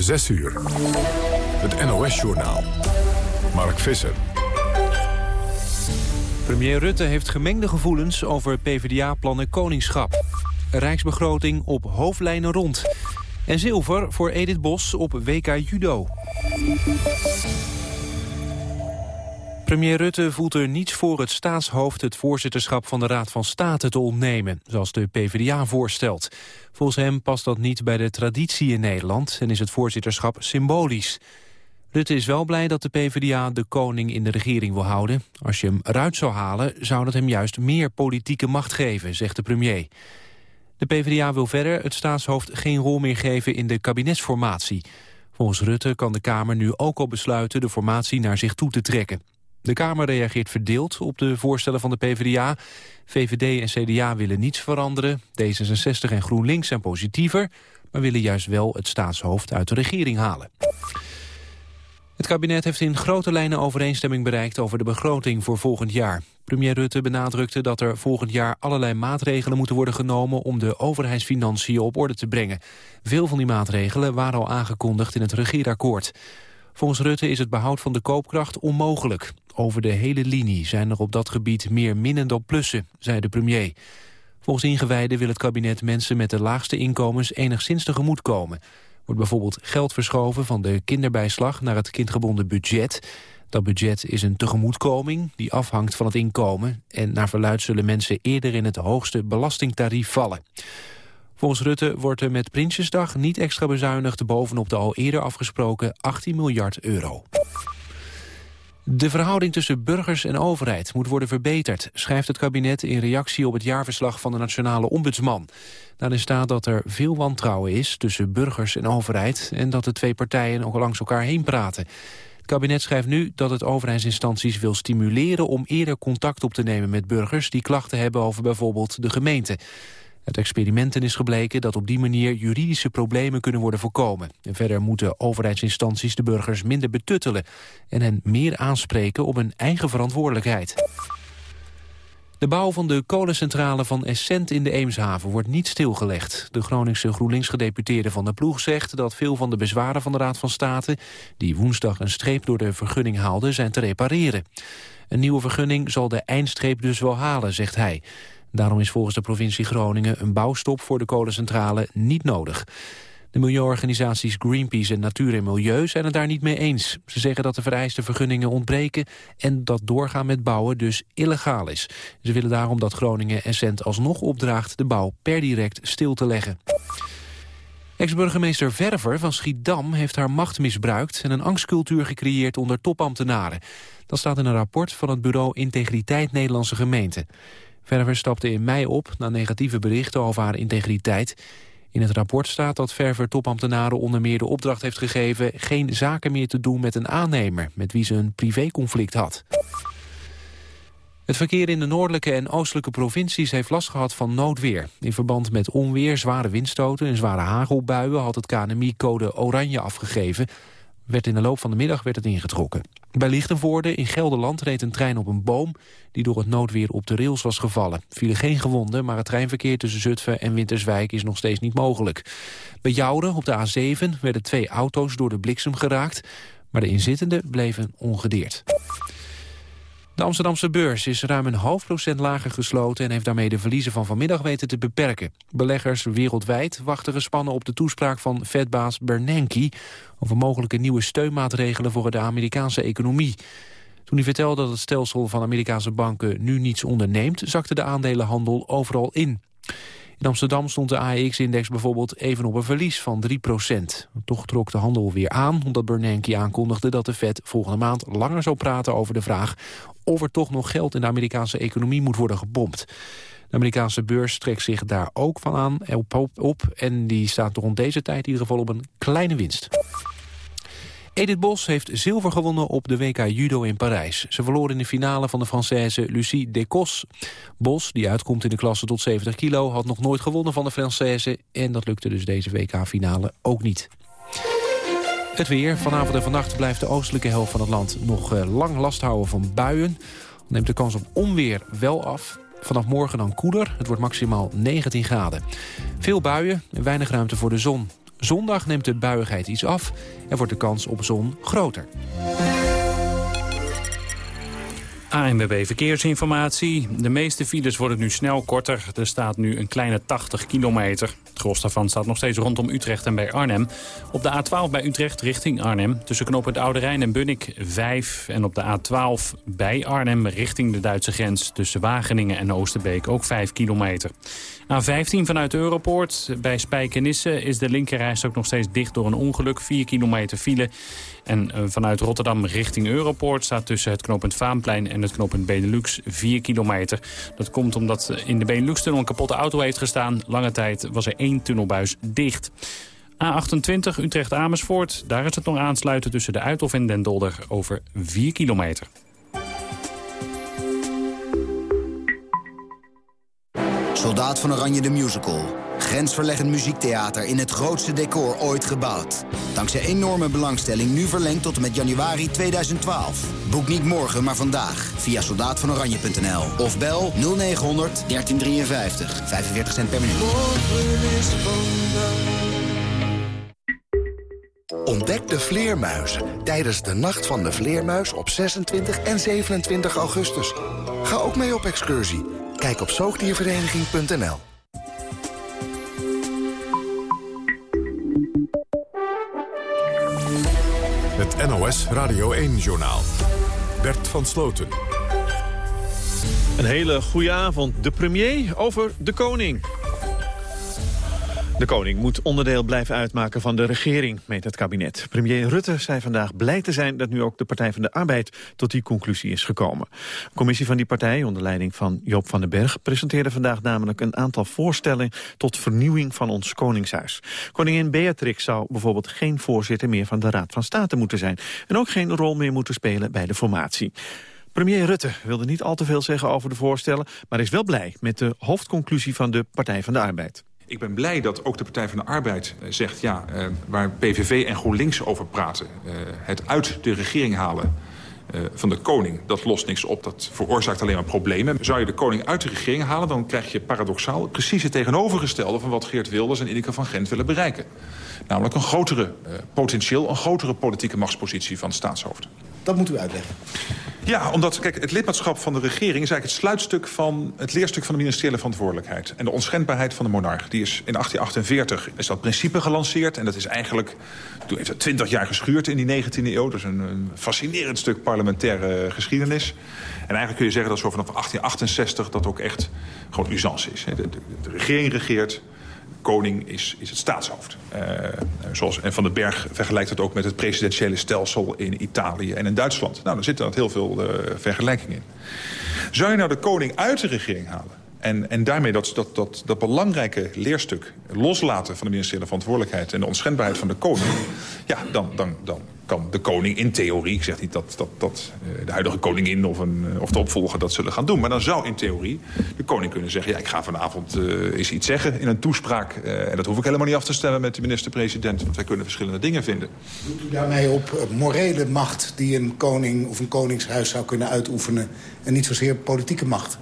6 uur. Het NOS-journaal. Mark Visser. Premier Rutte heeft gemengde gevoelens over PvdA-plannen Koningschap. Rijksbegroting op hoofdlijnen rond. En zilver voor Edith Bos op WK Judo. Premier Rutte voelt er niets voor het staatshoofd het voorzitterschap van de Raad van State te ontnemen, zoals de PvdA voorstelt. Volgens hem past dat niet bij de traditie in Nederland en is het voorzitterschap symbolisch. Rutte is wel blij dat de PvdA de koning in de regering wil houden. Als je hem eruit zou halen, zou dat hem juist meer politieke macht geven, zegt de premier. De PvdA wil verder het staatshoofd geen rol meer geven in de kabinetsformatie. Volgens Rutte kan de Kamer nu ook al besluiten de formatie naar zich toe te trekken. De Kamer reageert verdeeld op de voorstellen van de PvdA. VVD en CDA willen niets veranderen. D66 en GroenLinks zijn positiever... maar willen juist wel het staatshoofd uit de regering halen. Het kabinet heeft in grote lijnen overeenstemming bereikt over de begroting voor volgend jaar. Premier Rutte benadrukte dat er volgend jaar allerlei maatregelen moeten worden genomen om de overheidsfinanciën op orde te brengen. Veel van die maatregelen waren al aangekondigd in het regeerakkoord. Volgens Rutte is het behoud van de koopkracht onmogelijk. Over de hele linie zijn er op dat gebied meer minnen dan plussen, zei de premier. Volgens ingewijden wil het kabinet mensen met de laagste inkomens enigszins tegemoet komen. Wordt bijvoorbeeld geld verschoven van de kinderbijslag naar het kindgebonden budget. Dat budget is een tegemoetkoming die afhangt van het inkomen... en naar verluid zullen mensen eerder in het hoogste belastingtarief vallen. Volgens Rutte wordt er met Prinsjesdag niet extra bezuinigd... bovenop de al eerder afgesproken 18 miljard euro. De verhouding tussen burgers en overheid moet worden verbeterd... schrijft het kabinet in reactie op het jaarverslag van de Nationale Ombudsman. Daarin staat dat er veel wantrouwen is tussen burgers en overheid... en dat de twee partijen ook langs elkaar heen praten. Het kabinet schrijft nu dat het overheidsinstanties wil stimuleren... om eerder contact op te nemen met burgers die klachten hebben over bijvoorbeeld de gemeente. Uit experimenten is gebleken dat op die manier juridische problemen kunnen worden voorkomen. En verder moeten overheidsinstanties de burgers minder betuttelen... en hen meer aanspreken op hun eigen verantwoordelijkheid. De bouw van de kolencentrale van Essent in de Eemshaven wordt niet stilgelegd. De Groningse GroenLinks-gedeputeerde Van der Ploeg zegt dat veel van de bezwaren van de Raad van State... die woensdag een streep door de vergunning haalden, zijn te repareren. Een nieuwe vergunning zal de eindstreep dus wel halen, zegt hij. Daarom is volgens de provincie Groningen een bouwstop voor de kolencentrale niet nodig. De milieuorganisaties Greenpeace en Natuur en Milieu zijn het daar niet mee eens. Ze zeggen dat de vereiste vergunningen ontbreken en dat doorgaan met bouwen dus illegaal is. Ze willen daarom dat Groningen Essent alsnog opdraagt de bouw per direct stil te leggen. Ex-burgemeester Verver van Schiedam heeft haar macht misbruikt... en een angstcultuur gecreëerd onder topambtenaren. Dat staat in een rapport van het bureau Integriteit Nederlandse Gemeenten. Verver stapte in mei op na negatieve berichten over haar integriteit. In het rapport staat dat Verver topambtenaren onder meer de opdracht heeft gegeven... geen zaken meer te doen met een aannemer met wie ze een privéconflict had. Het verkeer in de noordelijke en oostelijke provincies heeft last gehad van noodweer. In verband met onweer, zware windstoten en zware hagelbuien had het KNMI code oranje afgegeven. Werd in de loop van de middag werd het ingetrokken. Bij Lichtenvoorde in Gelderland reed een trein op een boom... die door het noodweer op de rails was gevallen. Vielen geen gewonden, maar het treinverkeer tussen Zutphen en Winterswijk... is nog steeds niet mogelijk. Bij Jouden op de A7 werden twee auto's door de bliksem geraakt... maar de inzittenden bleven ongedeerd. De Amsterdamse beurs is ruim een half procent lager gesloten... en heeft daarmee de verliezen van vanmiddag weten te beperken. Beleggers wereldwijd wachten gespannen op de toespraak van Fedbaas Bernanke... over mogelijke nieuwe steunmaatregelen voor de Amerikaanse economie. Toen hij vertelde dat het stelsel van Amerikaanse banken nu niets onderneemt... zakte de aandelenhandel overal in. In Amsterdam stond de AEX-index bijvoorbeeld even op een verlies van 3% Toch trok de handel weer aan, omdat Bernanke aankondigde dat de Fed volgende maand langer zou praten over de vraag of er toch nog geld in de Amerikaanse economie moet worden gebompt. De Amerikaanse beurs trekt zich daar ook van aan op, en die staat rond deze tijd in ieder geval op een kleine winst. Edith Bos heeft zilver gewonnen op de WK Judo in Parijs. Ze verloor in de finale van de Française Lucie Decos. Bos, die uitkomt in de klasse tot 70 kilo... had nog nooit gewonnen van de Française... en dat lukte dus deze WK-finale ook niet. Het weer. Vanavond en vannacht blijft de oostelijke helft van het land... nog eh, lang last houden van buien. Neemt de kans op onweer wel af. Vanaf morgen dan koeler. Het wordt maximaal 19 graden. Veel buien en weinig ruimte voor de zon. Zondag neemt de buiigheid iets af en wordt de kans op zon groter. ANWB Verkeersinformatie. De meeste files worden nu snel korter. Er staat nu een kleine 80 kilometer. Het gros daarvan staat nog steeds rondom Utrecht en bij Arnhem. Op de A12 bij Utrecht richting Arnhem. Tussen knooppunt Oude Rijn en Bunnik 5. En op de A12 bij Arnhem richting de Duitse grens... tussen Wageningen en Oosterbeek ook 5 kilometer. A15 vanuit Europoort. Bij Spijkenisse is de linkerreis ook nog steeds dicht door een ongeluk. 4 kilometer file. En eh, vanuit Rotterdam richting Europoort staat tussen het knooppunt Vaanplein en het knooppunt Benelux 4 kilometer. Dat komt omdat in de Benelux-tunnel een kapotte auto heeft gestaan. Lange tijd was er één tunnelbuis dicht. A28 Utrecht-Amersfoort. Daar is het nog aansluiten tussen de Uithof en Den Dolder over 4 kilometer. Soldaat van Oranje de Musical. Grensverleggend muziektheater in het grootste decor ooit gebouwd. Dankzij enorme belangstelling nu verlengd tot en met januari 2012. Boek niet morgen, maar vandaag via soldaatvanoranje.nl. Of bel 0900 1353. 45 cent per minuut. Ontdek de vleermuizen tijdens de Nacht van de Vleermuis op 26 en 27 augustus. Ga ook mee op excursie. Kijk op zoogdiervereniging.nl. Het NOS Radio 1-journaal. Bert van Sloten. Een hele goede avond. De premier over de koning. De koning moet onderdeel blijven uitmaken van de regering, meet het kabinet. Premier Rutte zei vandaag blij te zijn dat nu ook de Partij van de Arbeid tot die conclusie is gekomen. De commissie van die partij, onder leiding van Joop van den Berg, presenteerde vandaag namelijk een aantal voorstellen tot vernieuwing van ons koningshuis. Koningin Beatrix zou bijvoorbeeld geen voorzitter meer van de Raad van State moeten zijn en ook geen rol meer moeten spelen bij de formatie. Premier Rutte wilde niet al te veel zeggen over de voorstellen... maar is wel blij met de hoofdconclusie van de Partij van de Arbeid. Ik ben blij dat ook de Partij van de Arbeid eh, zegt... ja, uh, waar PVV en GroenLinks over praten... Uh, het uit de regering halen van de koning, dat lost niks op. Dat veroorzaakt alleen maar problemen. Zou je de koning uit de regering halen... dan krijg je paradoxaal precies het tegenovergestelde... van wat Geert Wilders en Ineke van Gent willen bereiken. Namelijk een grotere, potentieel een grotere politieke machtspositie van het staatshoofd. Dat moet u uitleggen. Ja, omdat kijk, het lidmaatschap van de regering is eigenlijk het sluitstuk van het leerstuk van de ministeriële verantwoordelijkheid. En de onschendbaarheid van de monarch. Die is in 1848 is dat principe gelanceerd. En dat is eigenlijk, toen heeft het 20 jaar geschuurd in die 19e eeuw. Dat is een, fascinerend stuk parlementaire geschiedenis. En eigenlijk kun je zeggen dat zo vanaf 1868 dat ook echt gewoon usance is. De, de regering regeert, koning is, is het staatshoofd. Uh, zoals, en Van den Berg vergelijkt het ook met het presidentiële stelsel in Italië en in Duitsland. Nou, daar zitten er heel veel uh, vergelijkingen in. Zou je nou de koning uit de regering halen... En, en daarmee dat, dat, dat, dat belangrijke leerstuk loslaten van de ministeriële verantwoordelijkheid... en de onschendbaarheid van de koning... ja, dan, dan, dan kan de koning in theorie... ik zeg niet dat, dat, uh, de huidige koningin of, een, uh, of de opvolger dat zullen gaan doen... maar dan zou in theorie de koning kunnen zeggen... ja, ik ga vanavond uh, eens iets zeggen in een toespraak... en dat hoef ik helemaal niet af te stemmen met de minister-president... want wij kunnen verschillende dingen vinden. Doet u daarmee op morele macht die een koning of een koningshuis zou kunnen uitoefenen... en niet zozeer politieke macht?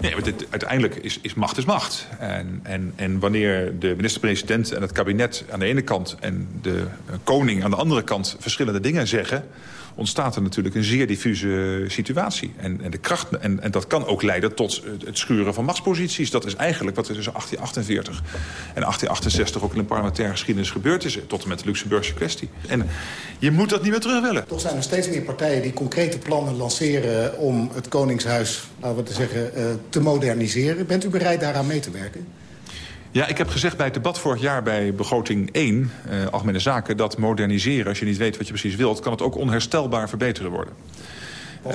Nee, dit, uiteindelijk is, is macht is macht. En, en, en wanneer de minister-president en het kabinet aan de ene kant... en de koning aan de andere kant verschillende dingen zeggen ontstaat er natuurlijk een zeer diffuse situatie. En, en, de kracht, en, en dat kan ook leiden tot het schuren van machtsposities. Dat is eigenlijk wat er tussen 1848 en 1868 ook in de parlementaire geschiedenis gebeurd is. Tot en met de Luxemburgse kwestie. En je moet dat niet meer terug willen. Toch zijn er steeds meer partijen die concrete plannen lanceren... om het Koningshuis, laten we te zeggen, te moderniseren. Bent u bereid daaraan mee te werken? Ja, ik heb gezegd bij het debat vorig jaar bij begroting 1, uh, Algemene Zaken... dat moderniseren, als je niet weet wat je precies wilt... kan het ook onherstelbaar verbeteren worden. Uh,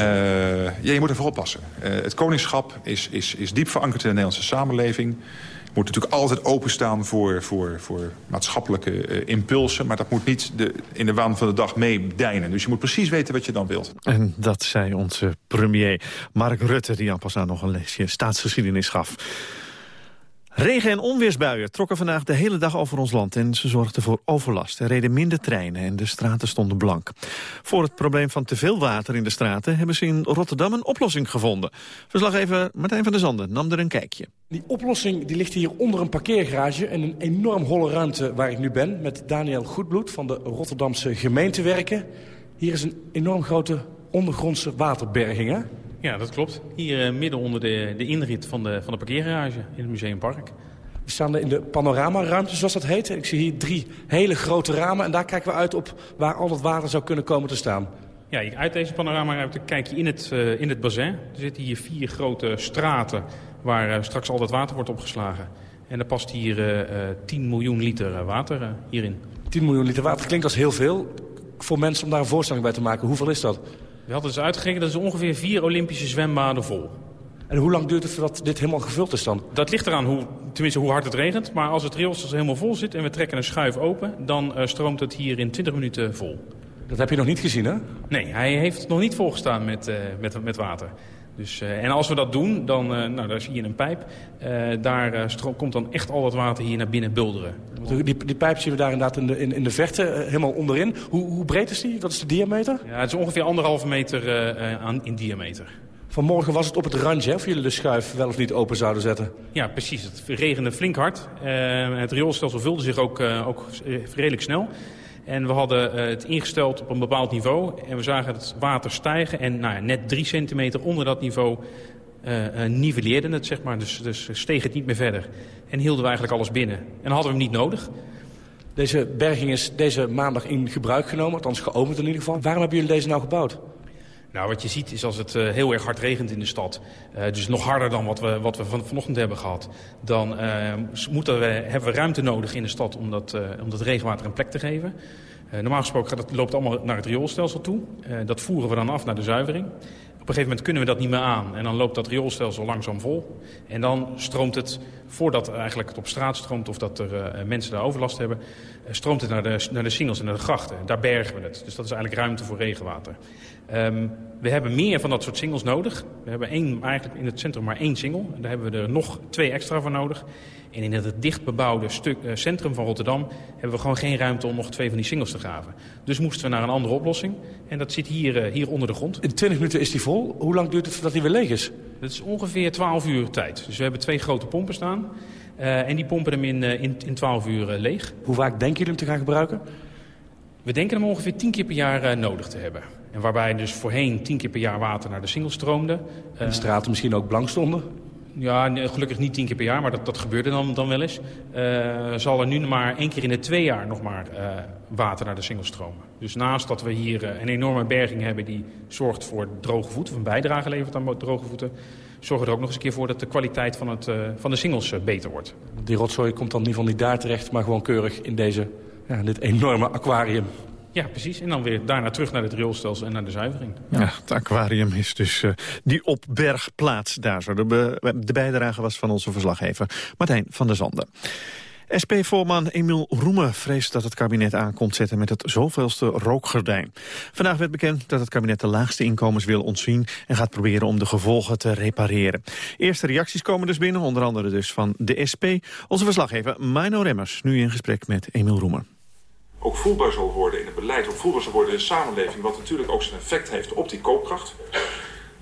ja, je moet ervoor oppassen. Uh, het koningschap is, is, is diep verankerd in de Nederlandse samenleving. moet natuurlijk altijd openstaan voor, voor, voor maatschappelijke uh, impulsen... maar dat moet niet de, in de waan van de dag meedijnen. Dus je moet precies weten wat je dan wilt. En dat zei onze premier Mark Rutte... die aan pas aan nog een lesje staatsgeschiedenis gaf. Regen- en onweersbuien trokken vandaag de hele dag over ons land... en ze zorgden voor overlast. Er reden minder treinen en de straten stonden blank. Voor het probleem van te veel water in de straten... hebben ze in Rotterdam een oplossing gevonden. Verslaggever Martijn van der Zanden nam er een kijkje. Die oplossing die ligt hier onder een parkeergarage... in een enorm holle ruimte waar ik nu ben... met Daniel Goedbloed van de Rotterdamse gemeentewerken. Hier is een enorm grote ondergrondse waterberging, hè? Ja, dat klopt. Hier uh, midden onder de, de inrit van de, van de parkeergarage in het Museumpark. We staan in de panoramaruimte, zoals dat heet. Ik zie hier drie hele grote ramen en daar kijken we uit op waar al dat water zou kunnen komen te staan. Ja, uit deze panoramaruimte kijk je in het, uh, in het bassin. Er zitten hier vier grote straten waar uh, straks al dat water wordt opgeslagen. En er past hier 10 miljoen liter water hierin. 10 miljoen liter water klinkt als heel veel. Voor mensen om daar een voorstelling bij te maken, hoeveel is dat? We hadden dus uitgerekend, dat is ongeveer vier Olympische zwembaden vol. En hoe lang duurt het voordat dit helemaal gevuld is dan? Dat ligt eraan, hoe, tenminste hoe hard het regent. Maar als het rioolstelsel helemaal vol zit en we trekken een schuif open... dan uh, stroomt het hier in 20 minuten vol. Dat heb je nog niet gezien, hè? Nee, hij heeft nog niet volgestaan met, uh, met, met water. Dus, uh, en als we dat doen, dan uh, nou, daar zie je een pijp. Uh, daar komt dan echt al dat water hier naar binnen bulderen. Die, die pijp zien we daar inderdaad in de, in, in de verte, helemaal onderin. Hoe, hoe, breed is die? Wat is de diameter? Ja, het is ongeveer anderhalve meter aan, in diameter. Vanmorgen was het op het randje, hè, of jullie de schuif wel of niet open zouden zetten? Ja, precies. Het regende flink hard. het rioolstelsel vulde zich ook, ook redelijk snel. En we hadden uh, het ingesteld op een bepaald niveau. En we zagen het water stijgen. En nou, net drie centimeter onder dat niveau uh, uh, nivelleerde het, zeg maar. Dus, dus steeg het niet meer verder. En hielden we eigenlijk alles binnen. En hadden we hem niet nodig. Deze berging is deze maandag in gebruik genomen. Althans geopend in ieder geval. Waarom hebben jullie deze nou gebouwd? Nou, wat je ziet is als het uh, heel erg hard regent in de stad... Uh, dus nog harder dan wat we, wat we van, vanochtend hebben gehad... dan uh, moeten we, hebben we ruimte nodig in de stad om dat, om dat regenwater een plek te geven. normaal gesproken gaat loopt allemaal naar het rioolstelsel toe. dat voeren we dan af naar de zuivering. Op een gegeven moment kunnen we dat niet meer aan. En dan loopt dat rioolstelsel langzaam vol. En dan stroomt het, voordat eigenlijk het op straat stroomt... of dat er uh, mensen daar overlast hebben... Uh, stroomt het naar de, naar de singels en naar de grachten. Daar bergen we het. Dus dat is eigenlijk ruimte voor regenwater. Um, we hebben meer van dat soort singles nodig. We hebben één, eigenlijk in het centrum maar één single. Daar hebben we er nog twee extra voor nodig. En in het dichtbebouwde stuk, uh, centrum van Rotterdam... hebben we gewoon geen ruimte om nog twee van die singles te graven. Dus moesten we naar een andere oplossing. En dat zit hier, uh, hier onder de grond. In 20 minuten is die vol. Hoe lang duurt het voordat hij weer leeg is? Dat is ongeveer 12 uur tijd. Dus we hebben twee grote pompen staan. Uh, en die pompen hem in, in, in 12 uur leeg. Hoe vaak denken jullie hem te gaan gebruiken? We denken hem ongeveer 10 keer per jaar nodig te hebben. En waarbij dus voorheen tien keer per jaar water naar de singel stroomde. En de straten misschien ook blank stonden? Ja, gelukkig niet tien keer per jaar, maar dat, dat gebeurde dan, dan wel eens. Uh, zal er nu maar één keer in de twee jaar nog maar uh, water naar de singel stromen. Dus naast dat we hier uh, een enorme berging hebben die zorgt voor droge voeten... of een bijdrage levert aan droge voeten... zorgen we er ook nog eens een keer voor dat de kwaliteit van, het, van de singles beter wordt. Die rotzooi komt dan in ieder geval niet daar terecht... maar gewoon keurig in deze, ja, dit enorme aquarium. Ja, precies. En dan weer daarna terug naar het rioolstelsel en naar de zuivering. Ja, het aquarium is dus uh, die opbergplaats daar zo. De, de bijdrage was van onze verslaggever Martijn van der Zanden. SP-voorman Emiel Roemen vreest dat het kabinet aankomt zetten met het zoveelste rookgordijn. Vandaag werd bekend dat het kabinet de laagste inkomens wil ontzien en gaat proberen om de gevolgen te repareren. Eerste reacties komen dus binnen, onder andere dus van de SP. Onze verslaggever Mino Remmers, nu in gesprek met Emiel Roemen ook voelbaar zal worden beleid, ook voelbaar zal worden in de samenleving, wat natuurlijk ook zijn effect heeft op die koopkracht.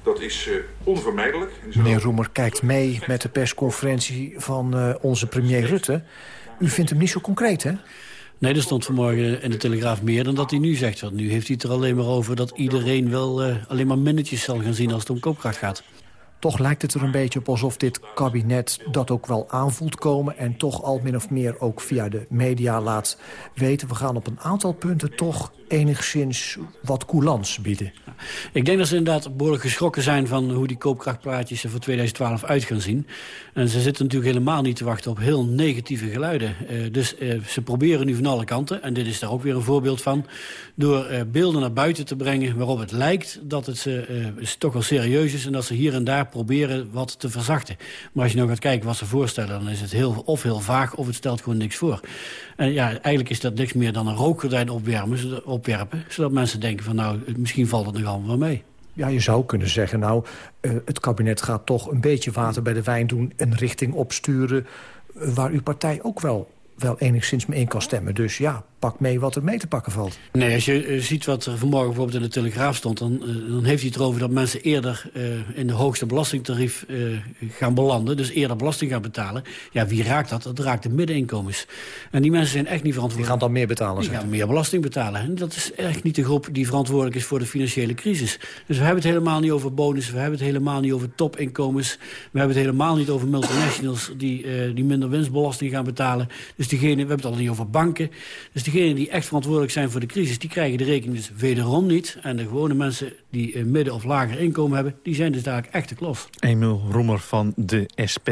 Dat is uh, onvermijdelijk. Meneer Roemer kijkt mee met de persconferentie van uh, onze premier Rutte. U vindt hem niet zo concreet, hè? Nee, er stond vanmorgen in de Telegraaf meer dan dat hij nu zegt. Want nu heeft hij het er alleen maar over dat iedereen wel uh, alleen maar minnetjes zal gaan zien als het om koopkracht gaat. Toch lijkt het er een beetje op alsof dit kabinet dat ook wel aanvoelt komen... en toch al min of meer ook via de media laat weten... we gaan op een aantal punten toch enigszins wat coulants bieden. Ik denk dat ze inderdaad behoorlijk geschrokken zijn... van hoe die koopkrachtpraatjes er voor 2012 uit gaan zien. En ze zitten natuurlijk helemaal niet te wachten op heel negatieve geluiden. Uh, dus uh, ze proberen nu van alle kanten, en dit is daar ook weer een voorbeeld van... door uh, beelden naar buiten te brengen waarop het lijkt dat het toch wel serieus is... en dat ze hier en daar proberen wat te verzachten. Maar als je nou gaat kijken wat ze voorstellen... dan is het heel, of heel vaag of het stelt gewoon niks voor. En ja, eigenlijk is dat niks meer dan een rookgordijn opwerpen, opwerpen... zodat mensen denken van nou, misschien valt het nog allemaal wel mee. Ja, je zou kunnen zeggen, nou, uh, het kabinet gaat toch een beetje water bij de wijn doen... een richting opsturen waar uw partij ook wel wel enigszins mee in kan stemmen. Dus ja, pak mee wat er mee te pakken valt. Nee, als je uh, ziet wat er vanmorgen bijvoorbeeld in de Telegraaf stond... dan, uh, dan heeft hij het erover dat mensen eerder uh, in de hoogste belastingtarief gaan belanden. Dus eerder belasting gaan betalen. Ja, wie raakt dat? Dat raakt de middeninkomens. En die mensen zijn echt niet verantwoordelijk. Die gaan dan meer betalen, Die gaan meer belasting betalen. En dat is echt niet de groep die verantwoordelijk is voor de financiële crisis. Dus we hebben het helemaal niet over bonussen. We hebben het helemaal niet over topinkomens. We hebben het helemaal niet over multinationals... die, die minder winstbelasting gaan betalen. Dus diegene, we hebben het al niet over banken. Dus degenen die echt verantwoordelijk zijn voor de crisis... die krijgen de rekening dus wederom niet. En de gewone mensen die een midden- of lager inkomen hebben... die zijn dus daar echt de klos. Emiel Roemer van de SP.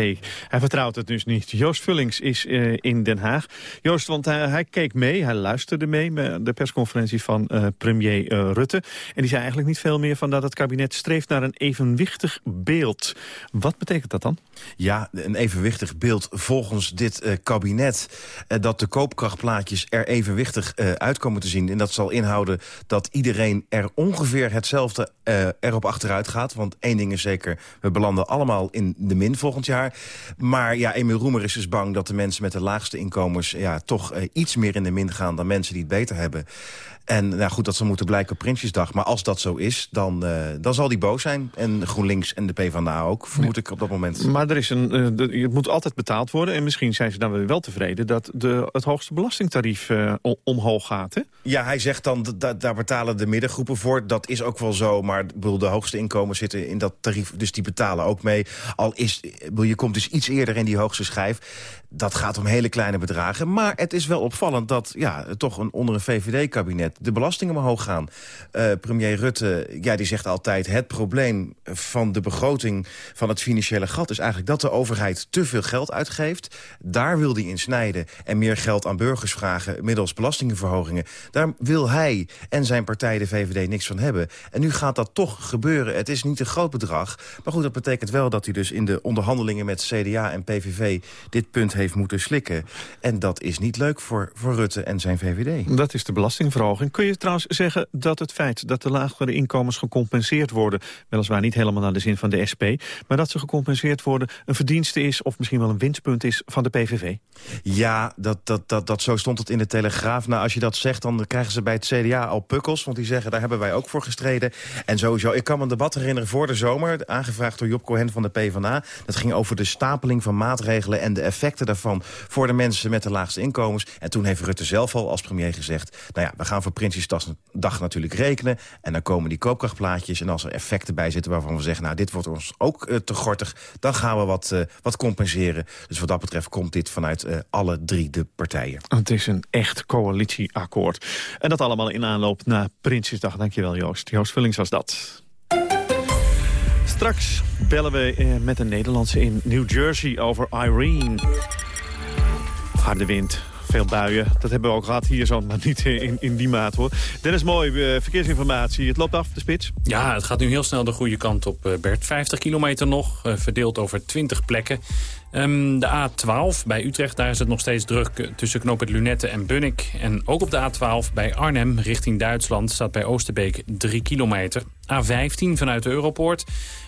Hij vertrouwt het dus niet. Joost Vullings is uh, in Den Haag. Joost, want hij, hij, keek mee, hij luisterde mee... met de persconferentie van uh, premier uh, Rutte. En die zei eigenlijk niet veel meer van dat het kabinet streeft... naar een evenwichtig beeld. Wat betekent dat dan? Ja, een evenwichtig beeld volgens dit kabinet... dat de koopkrachtplaatjes er evenwichtig uh, uitkomen te zien. En dat zal inhouden dat iedereen er ongeveer hetzelfde uh, erop achteruit gaat. Want één ding is zeker, we belanden allemaal in de min volgend jaar. Maar ja, Emil Roemer is dus bang dat de mensen met de laagste inkomens... Ja, toch uh, iets meer in de min gaan dan mensen die het beter hebben. En nou goed, dat zal moeten blijken op Prinsjesdag. Maar als dat zo is, dan, uh, dan zal die boos zijn. En GroenLinks en de PvdA ook, vermoed ik op dat moment. Maar er is een, uh, het moet altijd betaald worden. En misschien zijn ze dan weer wel tevreden... dat de, het hoogste belastingtarief uh, omhoog gaat, hè? Ja, hij zegt dan, da, daar betalen de middengroepen voor. Dat is ook wel zo, maar bedoel, de hoogste inkomens zitten in dat tarief. Dus die betalen ook mee. Al is, bedoel, je komt dus iets eerder in die hoogste schijf. Dat gaat om hele kleine bedragen. Maar het is wel opvallend dat ja, toch een, onder een VVD-kabinet... de belastingen omhoog gaan. Uh, premier Rutte ja, die zegt altijd... het probleem van de begroting van het financiële gat... is eigenlijk dat de overheid te veel geld uitgeeft. Daar wil hij in snijden en meer geld aan burgers vragen... middels belastingenverhogingen. Daar wil hij en zijn partij, de VVD, niks van hebben. En nu gaat dat toch gebeuren. Het is niet een groot bedrag. Maar goed, dat betekent wel dat hij dus in de onderhandelingen... met CDA en PVV dit punt heeft moeten slikken. En dat is niet leuk voor, voor Rutte en zijn VVD. Dat is de belastingverhoging. Kun je trouwens zeggen dat het feit dat de lagere inkomens gecompenseerd worden... weliswaar niet helemaal naar de zin van de SP... maar dat ze gecompenseerd worden een verdienste is... of misschien wel een winstpunt is van de PVV? Ja, dat, dat, dat, dat, zo stond het in de Telegraaf. Nou, als je dat zegt, dan krijgen ze bij het CDA al pukkels. Want die zeggen, daar hebben wij ook voor gestreden. En sowieso, ik kan me een debat herinneren voor de zomer... aangevraagd door Job Cohen van de PvdA. Dat ging over de stapeling van maatregelen... en de effecten daarvan voor de mensen met de laagste inkomens. En toen heeft Rutte zelf al als premier gezegd... nou ja, we gaan voor Prinsjesdag natuurlijk rekenen. En dan komen die koopkrachtplaatjes. En als er effecten bij zitten waarvan we zeggen... nou, dit wordt ons ook uh, te gortig, dan gaan we wat, uh, wat compenseren. Dus wat dat betreft komt dit vanuit uh, alle drie de partijen. Het is een echt coalitieakkoord. En dat allemaal in aanloop naar Prinsjesdag. Dankjewel Joost. Joost Vullings was dat. Straks bellen we met een Nederlandse in New Jersey over Irene. Harde wind, veel buien. Dat hebben we ook gehad hier zo, maar niet in, in die maat hoor. Dennis Mooi, uh, verkeersinformatie. Het loopt af, de spits. Ja, het gaat nu heel snel de goede kant op, uh, Bert. 50 kilometer nog, uh, verdeeld over 20 plekken. Um, de A12 bij Utrecht, daar is het nog steeds druk tussen knooppunt Lunette en Bunnik. En ook op de A12 bij Arnhem richting Duitsland staat bij Oosterbeek 3 kilometer. A15 vanuit de Europoort.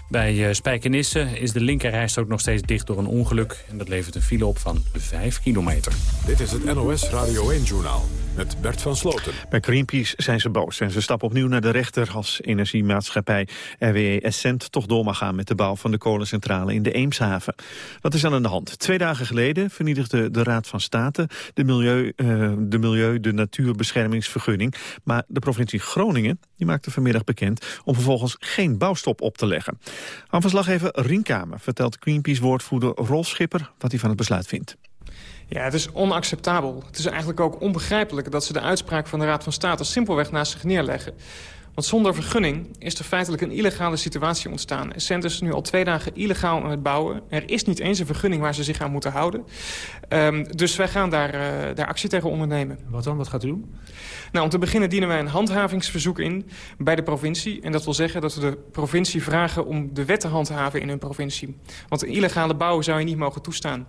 Bij uh, Spijkenisse is de linkerrijstrook nog steeds dicht door een ongeluk. En dat levert een file op van 5 kilometer. Dit is het NOS Radio 1-journaal met Bert van Sloten. Bij Greenpeace zijn ze boos en ze stappen opnieuw naar de rechter... als energiemaatschappij RWE Essent toch door mag gaan... met de bouw van de kolencentrale in de Eemshaven. Wat is dan aan de hand? Twee dagen geleden vernietigde de Raad van State... de Milieu, uh, de, milieu de Natuurbeschermingsvergunning. Maar de provincie Groningen die maakte vanmiddag bekend... om vervolgens geen bouwstop op te leggen. Aan verslaggever Rienkamer vertelt Greenpeace-woordvoerder Rolf Schipper... wat hij van het besluit vindt. Ja, het is onacceptabel. Het is eigenlijk ook onbegrijpelijk dat ze de uitspraak van de Raad van State simpelweg naast zich neerleggen. Want zonder vergunning is er feitelijk een illegale situatie ontstaan. Essent is nu al twee dagen illegaal aan het bouwen. Er is niet eens een vergunning waar ze zich aan moeten houden. Um, dus wij gaan daar, uh, daar actie tegen ondernemen. Wat dan? Wat gaat u doen? Nou, om te beginnen dienen wij een handhavingsverzoek in bij de provincie. En dat wil zeggen dat we de provincie vragen om de wet te handhaven in hun provincie. Want een illegale bouw zou je niet mogen toestaan.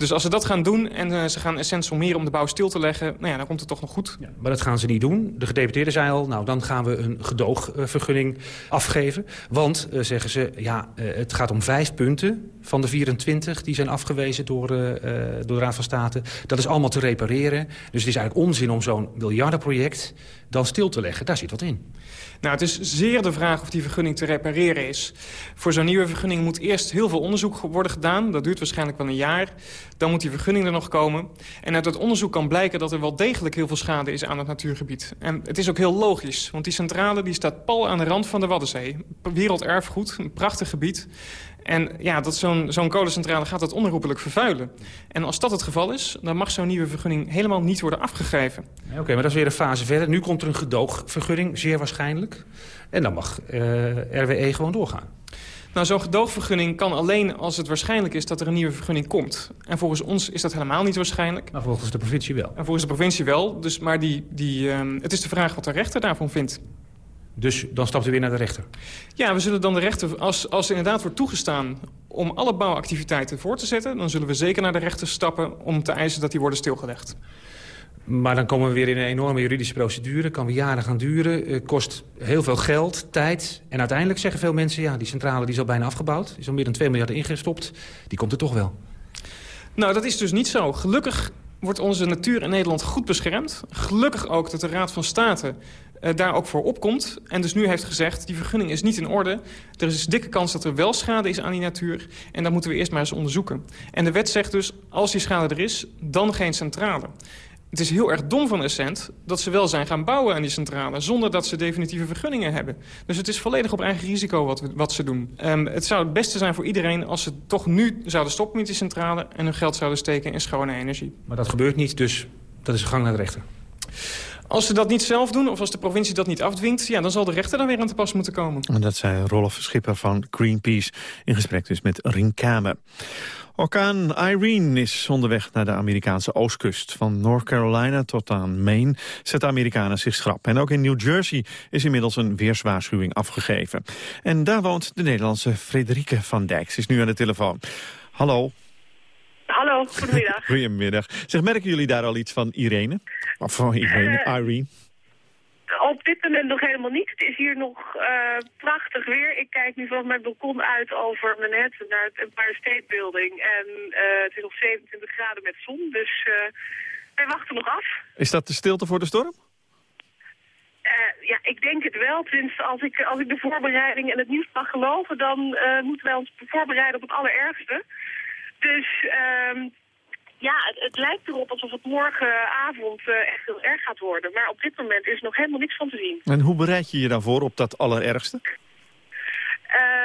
Dus als ze dat gaan doen en uh, ze gaan Essent sommeren om de bouw stil te leggen... Nou ja, dan komt het toch nog goed. Ja, maar dat gaan ze niet doen. De gedeputeerde zei al, nou dan gaan we een gedoogvergunning afgeven. Want, uh, zeggen ze, ja, het gaat om vijf punten van de 24... die zijn afgewezen door, door de Raad van State. Dat is allemaal te repareren. Dus het is eigenlijk onzin om zo'n miljardenproject dan stil te leggen. Daar zit wat in. Nou, het is zeer de vraag of die vergunning te repareren is. Voor zo'n nieuwe vergunning moet eerst heel veel onderzoek worden gedaan. Dat duurt waarschijnlijk wel een jaar. Dan moet die vergunning er nog komen. En uit dat onderzoek kan blijken dat er wel degelijk heel veel schade is aan het natuurgebied. En het is ook heel logisch, want die centrale die staat pal aan de rand van de Waddenzee. Werelderfgoed, een prachtig gebied. En ja, dat zo'n zo'n kolencentrale gaat dat onherroepelijk vervuilen. En als dat het geval is, dan mag zo'n nieuwe vergunning helemaal niet worden afgegeven. Oké, maar dat is weer een fase verder. Nu komt er een gedoogvergunning, zeer waarschijnlijk. En dan mag uh, RWE gewoon doorgaan. Nou, zo'n gedoogvergunning kan alleen als het waarschijnlijk is dat er een nieuwe vergunning komt. En volgens ons is dat helemaal niet waarschijnlijk. Maar volgens de provincie wel. En volgens de provincie wel. Dus, maar die, die, uh, het is de vraag wat de rechter daarvan vindt. Dus dan stapt u weer naar de rechter? Ja, we zullen dan de rechter, als, als inderdaad wordt toegestaan om alle bouwactiviteiten voor te zetten... dan zullen we zeker naar de rechter stappen om te eisen dat die worden stilgelegd. Maar dan komen we weer in een enorme juridische procedure. Kan weer jaren gaan duren. Uh, kost heel veel geld, tijd. En uiteindelijk zeggen veel mensen... ja, die centrale die is al bijna afgebouwd. is al meer dan 2 miljard ingestopt. Die komt er toch wel. Nou, dat is dus niet zo. Gelukkig wordt onze natuur in Nederland goed beschermd. Gelukkig ook dat de Raad van State daar ook voor opkomt. En dus nu heeft gezegd, die vergunning is niet in orde. Er is dus dikke kans dat er wel schade is aan die natuur. En dat moeten we eerst maar eens onderzoeken. En de wet zegt dus, als die schade er is, dan geen centrale. Het is heel erg dom van Essent dat ze wel zijn gaan bouwen aan die centrale... zonder dat ze definitieve vergunningen hebben. Dus het is volledig op eigen risico wat, wat ze doen. Um, het zou het beste zijn voor iedereen als ze toch nu zouden stoppen met die centrale... en hun geld zouden steken in schone energie. Maar dat gebeurt niet, dus dat is een gang naar de rechter. Als ze dat niet zelf doen, of als de provincie dat niet afdwingt... Ja, dan zal de rechter dan weer aan te pas moeten komen. En dat zei Rolf Schipper van Greenpeace... in gesprek dus met Rinkame. Orkaan Irene is onderweg naar de Amerikaanse oostkust. Van North Carolina tot aan Maine zet de Amerikanen zich schrap. En ook in New Jersey is inmiddels een weerswaarschuwing afgegeven. En daar woont de Nederlandse Frederike van Dijk. Ze is nu aan de telefoon. Hallo. Hallo, goedemiddag. goedemiddag. Zeg, merken jullie daar al iets van Irene? Of van Irene, uh, Irene? Op dit moment nog helemaal niet. Het is hier nog uh, prachtig weer. Ik kijk nu vanaf mijn balkon uit over Manhattan naar het Empire State Building. En uh, het is nog 27 graden met zon, dus wij wachten nog af. Is dat de stilte voor de storm? ja, ik denk het wel. Tenminste, als ik, als ik de voorbereiding en het nieuws mag geloven... dan moeten wij ons voorbereiden op het allerergste. Dus uh, ja, het, het, lijkt erop alsof het morgenavond uh, echt heel erg gaat worden. Maar op dit moment is er nog helemaal niks van te zien. En hoe bereid je je daarvoor op dat allerergste?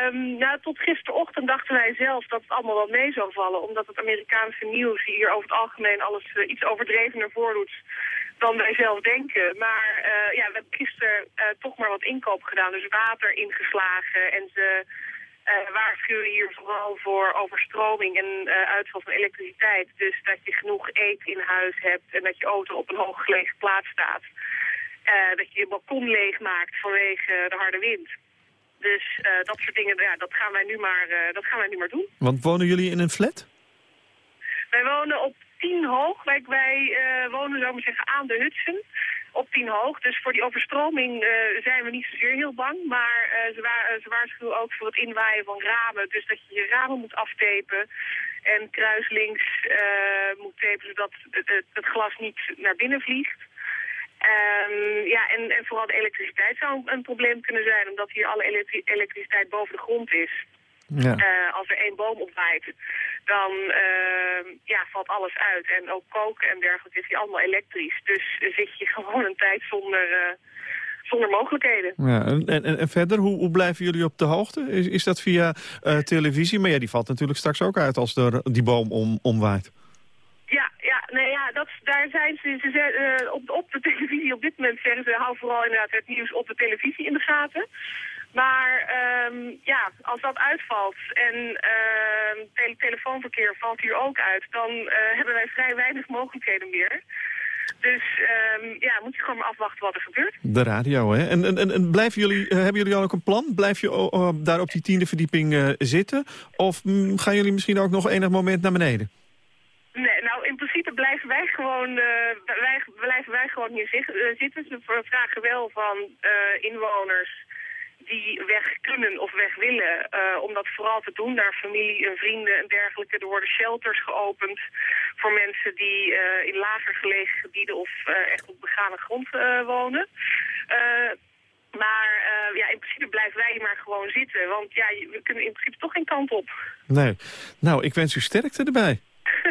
Um, nou, tot gisterochtend dachten wij zelf dat het allemaal wel mee zou vallen. Omdat het Amerikaanse nieuws hier over het algemeen alles uh, iets overdrevener voordoet dan wij zelf denken. Maar uh, ja, we hebben gisteren toch maar wat inkoop gedaan. Dus water ingeslagen en ze uh, waarschuwen hier vooral voor overstroming en uh, uitval van elektriciteit. Dus dat je genoeg eten in huis hebt en dat je auto op een hooggelegen plaats staat. Uh, dat je je balkon leegmaakt vanwege de harde wind. Dus dat soort dingen, ja, dat gaan wij nu maar, dat gaan wij nu maar doen. Want wonen jullie in een flat? Wij wonen op tien hoog. Wij, wij wonen, zou ik maar zeggen, aan de Hudson op tien hoog. Dus voor die overstroming uh, zijn we niet zozeer heel bang. Maar uh, ze, wa ze, waarschuwen ook voor het inwaaien van ramen. Dus dat je je ramen moet aftepen en kruislinks moet tepen... zodat het, het, glas niet naar binnen vliegt. Um, ja, en, en, vooral de elektriciteit zou een, een probleem kunnen zijn... omdat hier alle elektri elektriciteit boven de grond is. Ja. Uh, als er één boom opwaait, dan uh, ja, valt alles uit. En ook koken en dergelijke is hier allemaal elektrisch. Dus zit je gewoon een tijd zonder, uh, zonder mogelijkheden. Ja, en, en, en verder, hoe, hoe, blijven jullie op de hoogte? Is, is dat via televisie? Maar ja, die valt natuurlijk straks ook uit als er die boom om, omwaait. Ja, ja, nee, ja dat, daar zijn ze, ze op, op de televisie op dit moment zeggen ze... hou vooral inderdaad het nieuws op de televisie in de gaten... Maar um, ja, als dat uitvalt en uh, tele telefoonverkeer valt hier ook uit... dan uh, hebben wij vrij weinig mogelijkheden meer. Dus um, ja, moet je gewoon maar afwachten wat er gebeurt. De radio, hè? En, en, en blijven jullie, uh, hebben jullie al ook een plan? Blijf je daar op die tiende verdieping uh, zitten? Of mm, gaan jullie misschien ook nog enig moment naar beneden? principe blijven wij gewoon, uh, wij, blijven wij gewoon hier zitten. Ze vragen wel van inwoners die weg kunnen of weg willen, uh, om dat vooral te doen naar familie en vrienden en dergelijke. Er worden shelters geopend voor mensen die uh, in lager gelegen gebieden of uh, echt op begane grond wonen. maar ja, in principe blijven wij maar gewoon zitten, want ja, we kunnen in principe toch geen kant op. Nee. Nou, ik wens u sterkte erbij.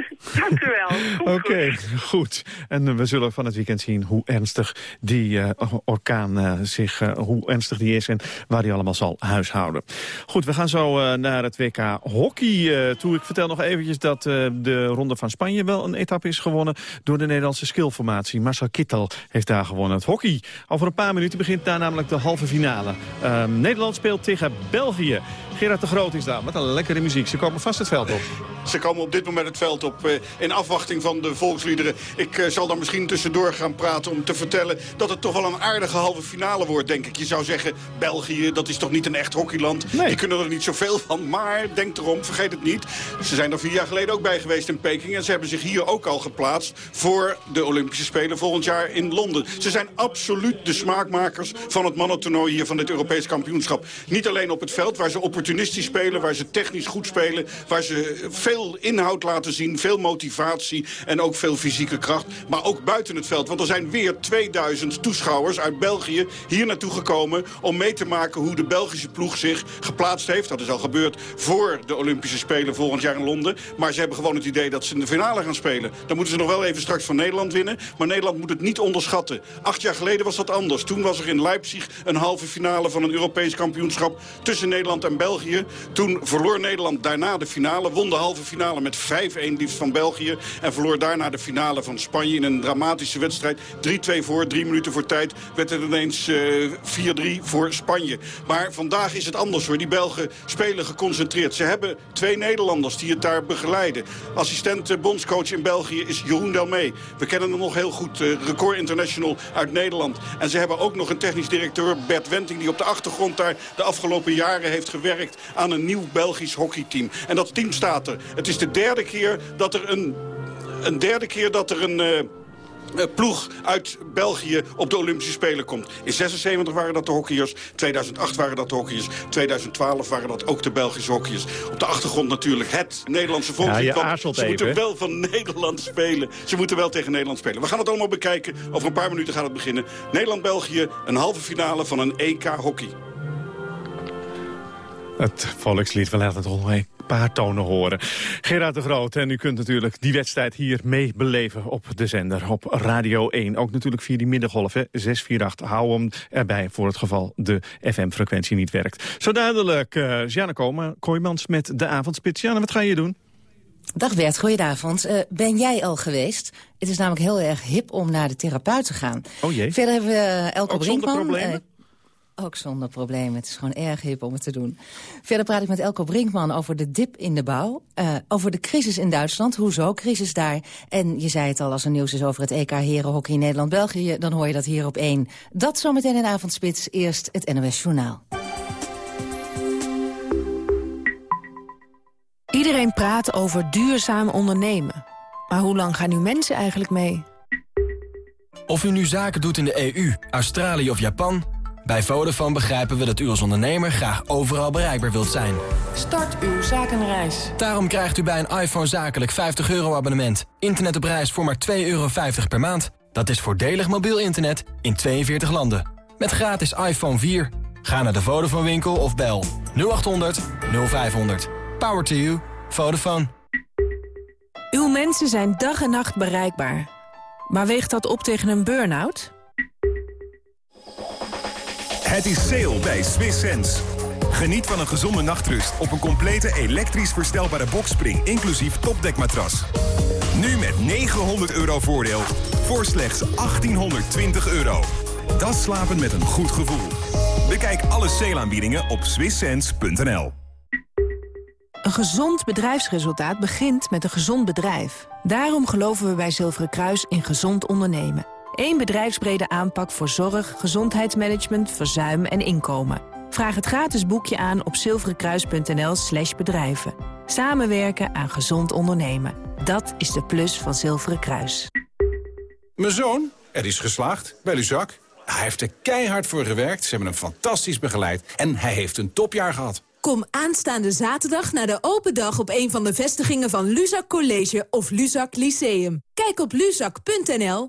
Dank u wel. Oké, goed. En eh, we zullen van het weekend zien hoe ernstig die uh, orkaan uh, zich, uh, hoe ernstig die is en waar die allemaal zal huishouden. Goed, we gaan zo naar het WK hockey toe. Ik vertel nog eventjes dat de Ronde van Spanje wel een etappe is gewonnen door de Nederlandse skillformatie. Marcel Kittel heeft daar gewonnen. Het hockey. Over een paar minuten begint daar namelijk de halve finale. Ehm, Nederland speelt tegen België. Gerard de Groot is daar. Wat een lekkere muziek. Ze komen vast het veld op. Ze komen op dit moment het veld op eh, in afwachting van de volksliederen. Ik eh, zal daar misschien tussendoor gaan praten om te vertellen... dat het toch wel een aardige halve finale wordt, denk ik. Je zou zeggen, België, dat is toch niet een echt hockeyland? Nee. Die kunnen er niet zoveel van. Maar denk erom, vergeet het niet. Ze zijn er vier jaar geleden ook bij geweest in Peking. En ze hebben zich hier ook al geplaatst voor de Olympische Spelen volgend jaar in Londen. Ze zijn absoluut de smaakmakers van het mannentoernooi hier van dit Europees kampioenschap. Niet alleen op het veld, waar ze opportunistisch spelen, waar ze technisch goed spelen, waar ze veel inhoud laten zien, veel motivatie en ook veel fysieke kracht. Maar ook buiten het veld, want er zijn weer 2000 toeschouwers uit België hier naartoe gekomen om mee te maken hoe de Belgische ploeg zich geplaatst heeft. Dat is al gebeurd voor de Olympische Spelen volgend jaar in Londen. Maar ze hebben gewoon het idee dat ze in de finale gaan spelen. Dan moeten ze nog wel even straks van Nederland winnen. Maar Nederland moet het niet onderschatten. Acht jaar geleden was dat anders. Toen was er in Leipzig een halve finale van een Europees kampioenschap tussen Nederland en België. Toen verloor Nederland daarna de finale, won de halve finale met 5-1 liefst van België. En verloor daarna de finale van Spanje in een dramatische wedstrijd. 3-2 voor, drie minuten voor tijd werd het ineens uh, eh, 4-3 voor Spanje. Maar vandaag is het anders hoor. Die Belgen spelen geconcentreerd. Ze hebben twee Nederlanders die het daar begeleiden. Assistent uh, bondscoach in België is Jeroen Delmee. We kennen hem nog heel goed. Uh, record international uit Nederland. En ze hebben ook nog een technisch directeur, Bert Wenting... die op de achtergrond daar de afgelopen jaren heeft gewerkt... aan een nieuw Belgisch hockeyteam. En dat team staat er. Het is de derde keer dat er een, een derde keer dat er een... Uh, ploeg uit België op de Olympische Spelen komt. In 76 waren dat de hockeyers, 2008 waren dat de hockeyers, 2012 waren dat ook de Belgische hockeyers. Op de achtergrond natuurlijk het Nederlandse volk. Ja, ze moeten wel van Nederland spelen. Ze moeten wel tegen Nederland spelen. We gaan het allemaal bekijken. Over een paar minuten gaat het beginnen. Nederland-België, een halve finale van een EK hockey. Het volkslied, we laten het nog een paar tonen horen. Gerard de Groot, en u kunt natuurlijk die wedstrijd hier mee beleven op de zender, op Radio 1. Ook natuurlijk via die middengolf, 648. Hou hem erbij voor het geval de FM-frequentie niet werkt. Zo duidelijk, uh, Janne Kooijmans met de avondspits. Janne, wat ga je doen? Dag Bert, goedenavond. Uh, ben jij al geweest? Het is namelijk heel erg hip om naar de therapeut te gaan. Oh jee. Verder hebben we uh, Elke Brinkman. Ook zonder problemen. Het is gewoon erg hip om het te doen. Verder praat ik met Elko Brinkman over de dip in de bouw. Uh, over de crisis in Duitsland. Hoezo crisis daar? En je zei het al, als er nieuws is over het EK Herenhockey Nederland-België... dan hoor je dat hier op één. Dat zometeen in avondspits. Eerst het NOS Journaal. Iedereen praat over duurzaam ondernemen. Maar hoe lang gaan nu mensen eigenlijk mee? Of u nu zaken doet in de EU, Australië of Japan... Bij Vodafone begrijpen we dat u als ondernemer graag overal bereikbaar wilt zijn. Start uw zakenreis. Daarom krijgt u bij een iPhone zakelijk 50 euro abonnement. Internet op reis voor maar 2,50 euro per maand. Dat is voordelig mobiel internet in 42 landen. Met gratis iPhone 4. Ga naar de Vodafone winkel of bel 0800 0500. Power to you. Vodafone. Uw mensen zijn dag en nacht bereikbaar. Maar weegt dat op tegen een burn-out? Het is sale bij Swiss Sense. Geniet van een gezonde nachtrust op een complete elektrisch verstelbare boxspring... inclusief topdekmatras. Nu met 900 euro voordeel voor slechts 1820 euro. Dat slapen met een goed gevoel. Bekijk alle sale-aanbiedingen op swisssense.nl. Een gezond bedrijfsresultaat begint met een gezond bedrijf. Daarom geloven we bij Zilveren Kruis in gezond ondernemen. Eén bedrijfsbrede aanpak voor zorg, gezondheidsmanagement, verzuim en inkomen. Vraag het gratis boekje aan op zilverenkruis.nl slash bedrijven. Samenwerken aan gezond ondernemen. Dat is de plus van Zilveren Kruis. Mijn zoon, er is geslaagd bij Luzak. Hij heeft er keihard voor gewerkt, ze hebben hem fantastisch begeleid... en hij heeft een topjaar gehad. Kom aanstaande zaterdag naar de open dag op een van de vestigingen van Luzak College of Luzak Lyceum. Kijk op luzak.nl.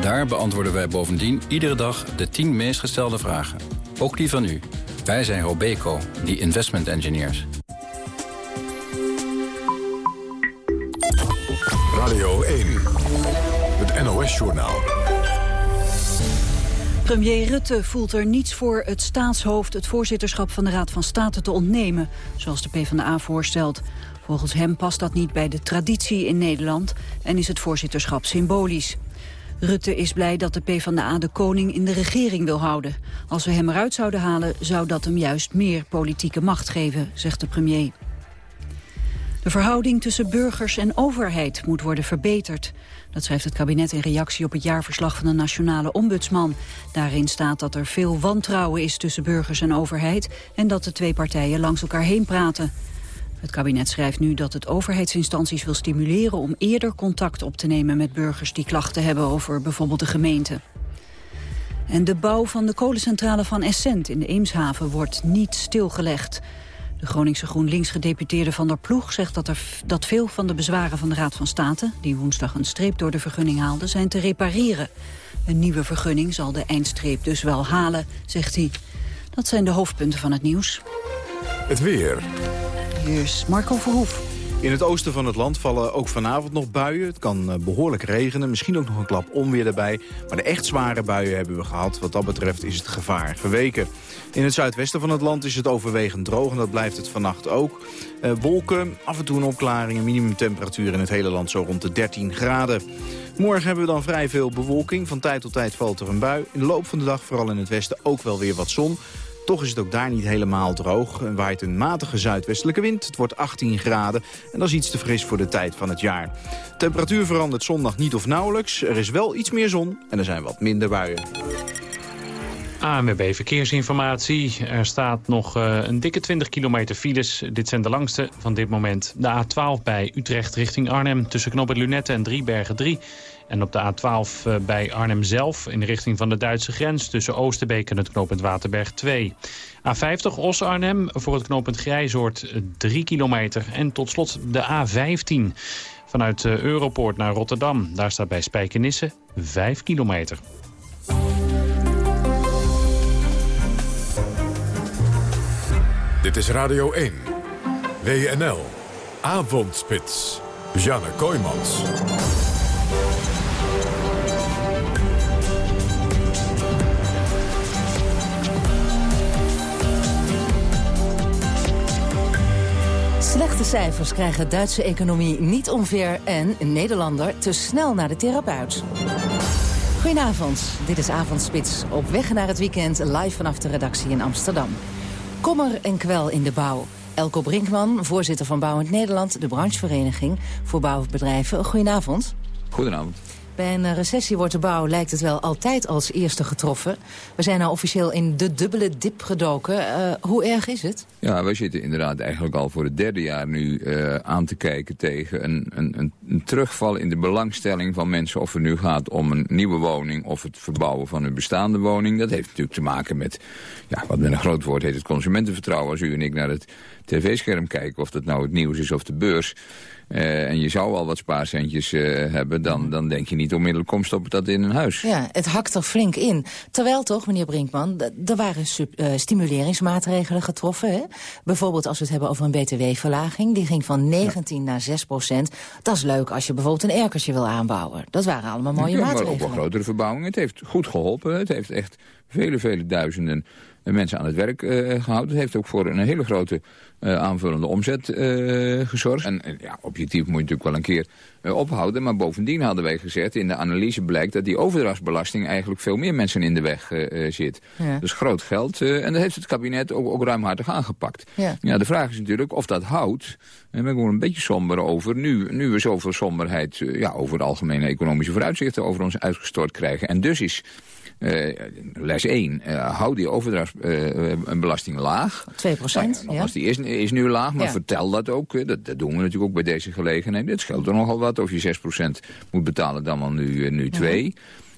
Daar beantwoorden wij bovendien iedere dag de 10 meest gestelde vragen. Ook die van u. Wij zijn Robeco, die investment engineers. Radio 1, het NOS-journaal. Premier Rutte voelt er niets voor het staatshoofd het voorzitterschap van de Raad van State te ontnemen, zoals de PvdA voorstelt. Volgens hem past dat niet bij de traditie in Nederland en is het voorzitterschap symbolisch. Rutte is blij dat de PvdA de koning in de regering wil houden. Als we hem eruit zouden halen, zou dat hem juist meer politieke macht geven, zegt de premier. De verhouding tussen burgers en overheid moet worden verbeterd. Dat schrijft het kabinet in reactie op het jaarverslag van de Nationale Ombudsman. Daarin staat dat er veel wantrouwen is tussen burgers en overheid... en dat de twee partijen langs elkaar heen praten. Het kabinet schrijft nu dat het overheidsinstanties wil stimuleren... om eerder contact op te nemen met burgers die klachten hebben over bijvoorbeeld de gemeente. En de bouw van de kolencentrale van Essent in de Eemshaven wordt niet stilgelegd. De Groningse GroenLinks-gedeputeerde Van der Ploeg zegt dat, er, dat veel van de bezwaren van de Raad van State... die woensdag een streep door de vergunning haalde, zijn te repareren. Een nieuwe vergunning zal de eindstreep dus wel halen, zegt hij. Dat zijn de hoofdpunten van het nieuws. Het weer. Hier is Marco Verhoef. In het oosten van het land vallen ook vanavond nog buien. Het kan eh, behoorlijk regenen, misschien ook nog een klap onweer erbij. Maar de echt zware buien hebben we gehad. Wat dat betreft is het gevaar geweken. In het zuidwesten van het land is het overwegend droog en dat blijft het vannacht ook. Uh, wolken, af en toe een opklaring, minimumtemperatuur in het hele land zo rond de 13 graden. Morgen hebben we dan vrij veel bewolking. Van tijd tot tijd valt er een bui. In de loop van de dag, vooral in het westen, ook wel weer wat zon. Toch is het ook daar niet helemaal droog. Er waait een matige zuidwestelijke wind. Het wordt 18 graden en dat is iets te fris voor de tijd van het jaar. Temperatuur verandert zondag niet of nauwelijks. Er is wel iets meer zon en er zijn wat minder buien. ANWB Verkeersinformatie. Er staat nog uh, een dikke 20 kilometer files. Dit zijn de langste van dit moment. De A12 bij Utrecht richting Arnhem tussen Knoppen Lunette en Driebergen 3. En op de A12 uh, bij Arnhem zelf in de richting van de Duitse grens... tussen Oosterbeek en het knooppunt Waterberg 2. A50 Os-Arnhem voor het knooppunt Grijzoord 3 kilometer. En tot slot de A15 vanuit uh, Europoort naar Rotterdam. Daar staat bij Spijkenisse 5 kilometer. Dit is Radio 1. WNL. Avondspits. Janne Kooijmans. Slechte cijfers krijgen Duitse economie niet omver en Nederlander te snel naar de therapeut. Goedenavond, dit is Avondspits. Op weg naar het weekend live vanaf de redactie in Amsterdam. Kommer en kwel in de bouw. Elko Brinkman, voorzitter van Bouwend Nederland... de branchevereniging voor bouwbedrijven. Goedenavond. Goedenavond. Bij een recessie wordt de bouw, lijkt het wel, altijd als eerste getroffen. We zijn nou officieel in de dubbele dip gedoken. Uh, hoe erg is het? Ja, wij zitten inderdaad eigenlijk al voor het derde jaar nu uh, aan te kijken tegen een, een, een, terugval in de belangstelling van mensen. Of het nu gaat om een nieuwe woning of het verbouwen van een bestaande woning. Dat heeft natuurlijk te maken met, ja, wat met een groot woord heet het consumentenvertrouwen. Als u en ik naar het tv-scherm kijken, of dat nou het nieuws is of de beurs... Uh, en je zou al wat spaarcentjes uh, hebben... Dan, dan denk je niet onmiddellijk, kom stop dat in een huis. Ja, het hakt er flink in. Terwijl toch, meneer Brinkman, er waren sub, uh, stimuleringsmaatregelen getroffen. Hè? Bijvoorbeeld als we het hebben over een btw-verlaging. Die ging van 19 ja. naar 6 procent. Dat is leuk als je bijvoorbeeld een erkertje wil aanbouwen. Dat waren allemaal mooie ja, maatregelen. maar ook wel grotere verbouwingen. Het heeft goed geholpen. Het heeft echt vele, vele duizenden mensen aan het werk gehouden. Het heeft ook voor een hele grote aanvullende omzet gezorgd. En ja, objectief moet je natuurlijk wel een keer ophouden. Maar bovendien hadden wij gezegd, in de analyse blijkt dat die overdrachtsbelasting eigenlijk veel meer mensen in de weg zit. Dus groot geld. en dat heeft het kabinet ook, ook ruimhartig aangepakt. Ja. ja. de vraag is natuurlijk of dat houdt. En ben ik wel een beetje somber over. Nu, nu we zoveel somberheid ja, over de algemene economische vooruitzichten over ons uitgestort krijgen. En dus is uh, les 1, uh, hou die overdrachtsbelasting uh, laag. 2 procent, nou, ja. Die is, is nu laag, maar ja. vertel dat ook. Dat, dat, doen we natuurlijk ook bij deze gelegenheid. Dit scheelt er nogal wat. Of je 6 procent moet betalen, dan wel nu, nu 2. Ja.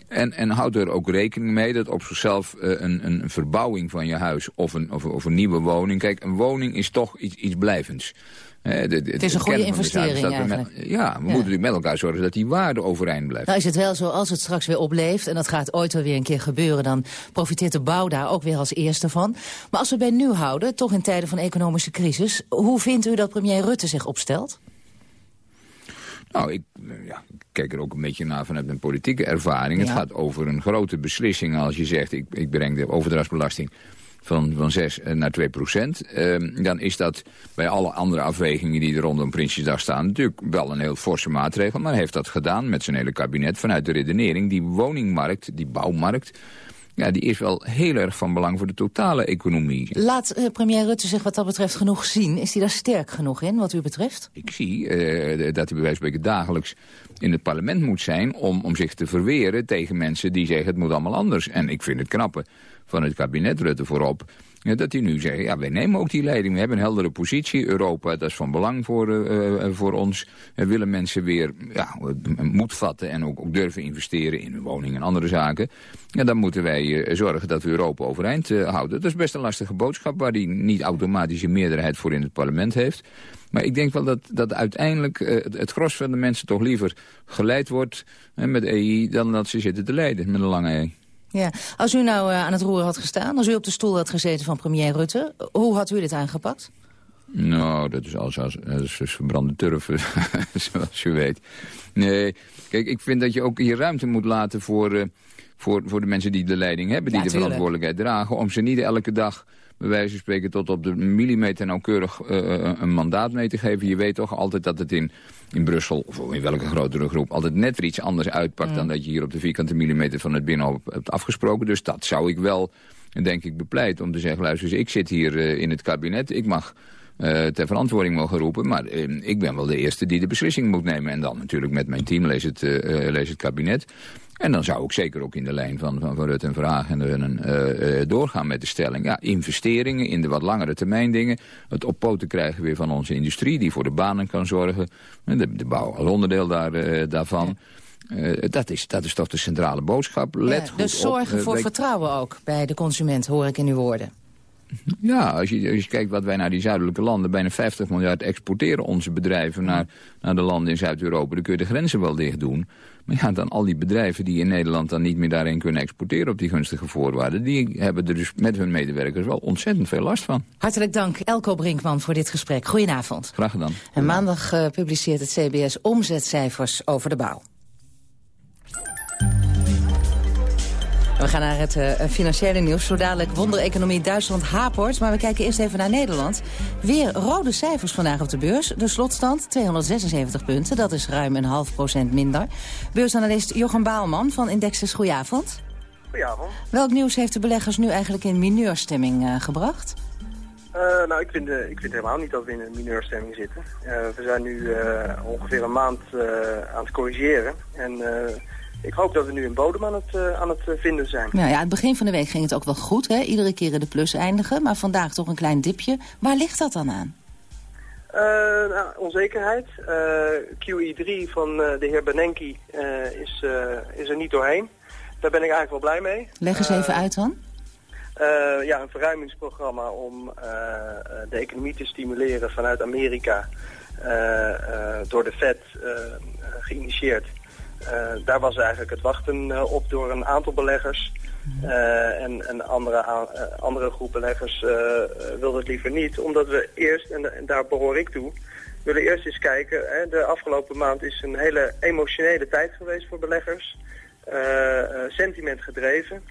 En, en houd er ook rekening mee dat op zichzelf een, een verbouwing van je huis of een, of, of een nieuwe woning... Kijk, een woning is toch iets, iets blijvends. De, de, het is een goede investering met, Ja, we ja. moeten natuurlijk met elkaar zorgen dat die waarde overeind blijft. Nou is het wel zo, als het straks weer opleeft... en dat gaat ooit wel weer een keer gebeuren... dan profiteert de bouw daar ook weer als eerste van. Maar als we bij nu houden, toch in tijden van economische crisis... hoe vindt u dat premier Rutte zich opstelt? Nou, ik, ja, ik kijk er ook een beetje naar vanuit mijn politieke ervaring. Ja. Het gaat over een grote beslissing als je zegt... ik, ik breng de overdrachtsbelasting van, van 6 naar 2 procent. Uh, dan is dat bij alle andere afwegingen die er rondom Prinsjesdag staan... natuurlijk wel een heel forse maatregel. Maar hij heeft dat gedaan met zijn hele kabinet vanuit de redenering. Die woningmarkt, die bouwmarkt ja, die is wel heel erg van belang voor de totale economie. Laat uh, premier Rutte zich wat dat betreft genoeg zien. Is hij daar sterk genoeg in, wat u betreft? Ik zie uh, dat hij bij wijze van spreken dagelijks in het parlement moet zijn... Om, om zich te verweren tegen mensen die zeggen het moet allemaal anders. En ik vind het knappe van het kabinet Rutte voorop dat die nu zeggen, ja, wij nemen ook die leiding. We hebben een heldere positie. Europa, dat is van belang voor, uh, voor ons. We willen mensen weer ja, moed vatten en ook, ook durven investeren in hun woning en andere zaken. Ja, dan moeten wij uh, zorgen dat we Europa overeind houden. Dat is best een lastige boodschap waar die niet automatisch een meerderheid voor in het parlement heeft. Maar ik denk wel dat, dat uiteindelijk het, gros van de mensen toch liever geleid wordt met EI dan dat ze zitten te leiden met een lange E. Ja, als u nou uh, aan het roer had gestaan, als u op de stoel had gezeten van premier Rutte, hoe had u dit aangepakt? Nou, dat is als, als, als verbrande turf, zoals u weet. Nee, kijk, ik vind dat je ook hier ruimte moet laten voor, uh, voor, voor de mensen die de leiding hebben, die ja, de verantwoordelijkheid dragen, om ze niet elke dag bij wijze van spreken tot op de millimeter nauwkeurig uh, een mandaat mee te geven. Je weet toch altijd dat het in, in Brussel, of in welke grotere groep, altijd net weer iets anders uitpakt... Dan dat je hier op de vierkante millimeter van het binnenhof hebt afgesproken. Dus dat zou ik wel, denk ik, bepleit om te zeggen... luister ik zit hier uh, in het kabinet, ik mag... Uh, ter verantwoording mogen roepen. Maar ik ben wel de eerste die de beslissing moet nemen. En dan natuurlijk met mijn team lees het, lees het kabinet. En dan zou ik zeker ook in de lijn van, van, van Rutte en Vragen en uh, doorgaan met de stelling. Ja, investeringen in de wat langere termijn dingen. Het op poten krijgen weer van onze industrie die voor de banen kan zorgen. De, de bouw als onderdeel daar, uh, daarvan. Ja. dat, is, dat is toch de centrale boodschap. Let ja, dus zorgen op, voor vertrouwen ook bij de consument, hoor ik in uw woorden. Ja, als je, als je kijkt wat wij naar die zuidelijke landen... bijna 50 miljard exporteren onze bedrijven naar, naar de landen in Zuid-Europa... dan kun je de grenzen wel dicht doen. Maar ja, dan al die bedrijven die in Nederland dan niet meer daarin kunnen exporteren... op die gunstige voorwaarden... die hebben er dus met hun medewerkers wel ontzettend veel last van. Hartelijk dank, Elko Brinkman, voor dit gesprek. Goedenavond. Graag gedaan. En maandag uh, publiceert het CBS omzetcijfers over de bouw. We gaan naar het uh, financiële nieuws. Zo dadelijk wondereconomie Duitsland hapert. Maar we kijken eerst even naar Nederland. Weer rode cijfers vandaag op de beurs. De slotstand 276 punten. Dat is ruim een half procent minder. Beursanalist Jochem Baalman van Indexes. Goedenavond. Goedenavond. Welk nieuws heeft de beleggers nu eigenlijk in mineurstemming uh, gebracht? Uh, nou, ik vind, uh, ik vind helemaal niet dat we in een mineurstemming zitten. We zijn nu ongeveer een maand aan het corrigeren. En ik hoop dat we nu een bodem aan het, uh, aan het eh, vinden zijn. Nou ja, het begin van de week ging het ook wel goed. Hè? Iedere keer in de plus eindigen. Maar vandaag toch een klein dipje. Waar ligt dat dan aan? Uh, nou, onzekerheid. QE3 van de heer Benenki is, is er niet doorheen. Daar ben ik eigenlijk wel blij mee. Leg eens even uit dan. ja, een verruimingsprogramma om de economie te stimuleren vanuit Amerika door de Fed geïnitieerd. Uh, daar was eigenlijk het wachten uh, op door een aantal beleggers. Uh, en een andere, andere groep beleggers wilde het liever niet. Omdat we eerst, en, en, daar behoor ik toe, willen eerst eens kijken. Hè, de afgelopen maand is een hele emotionele tijd geweest voor beleggers. sentiment gedreven.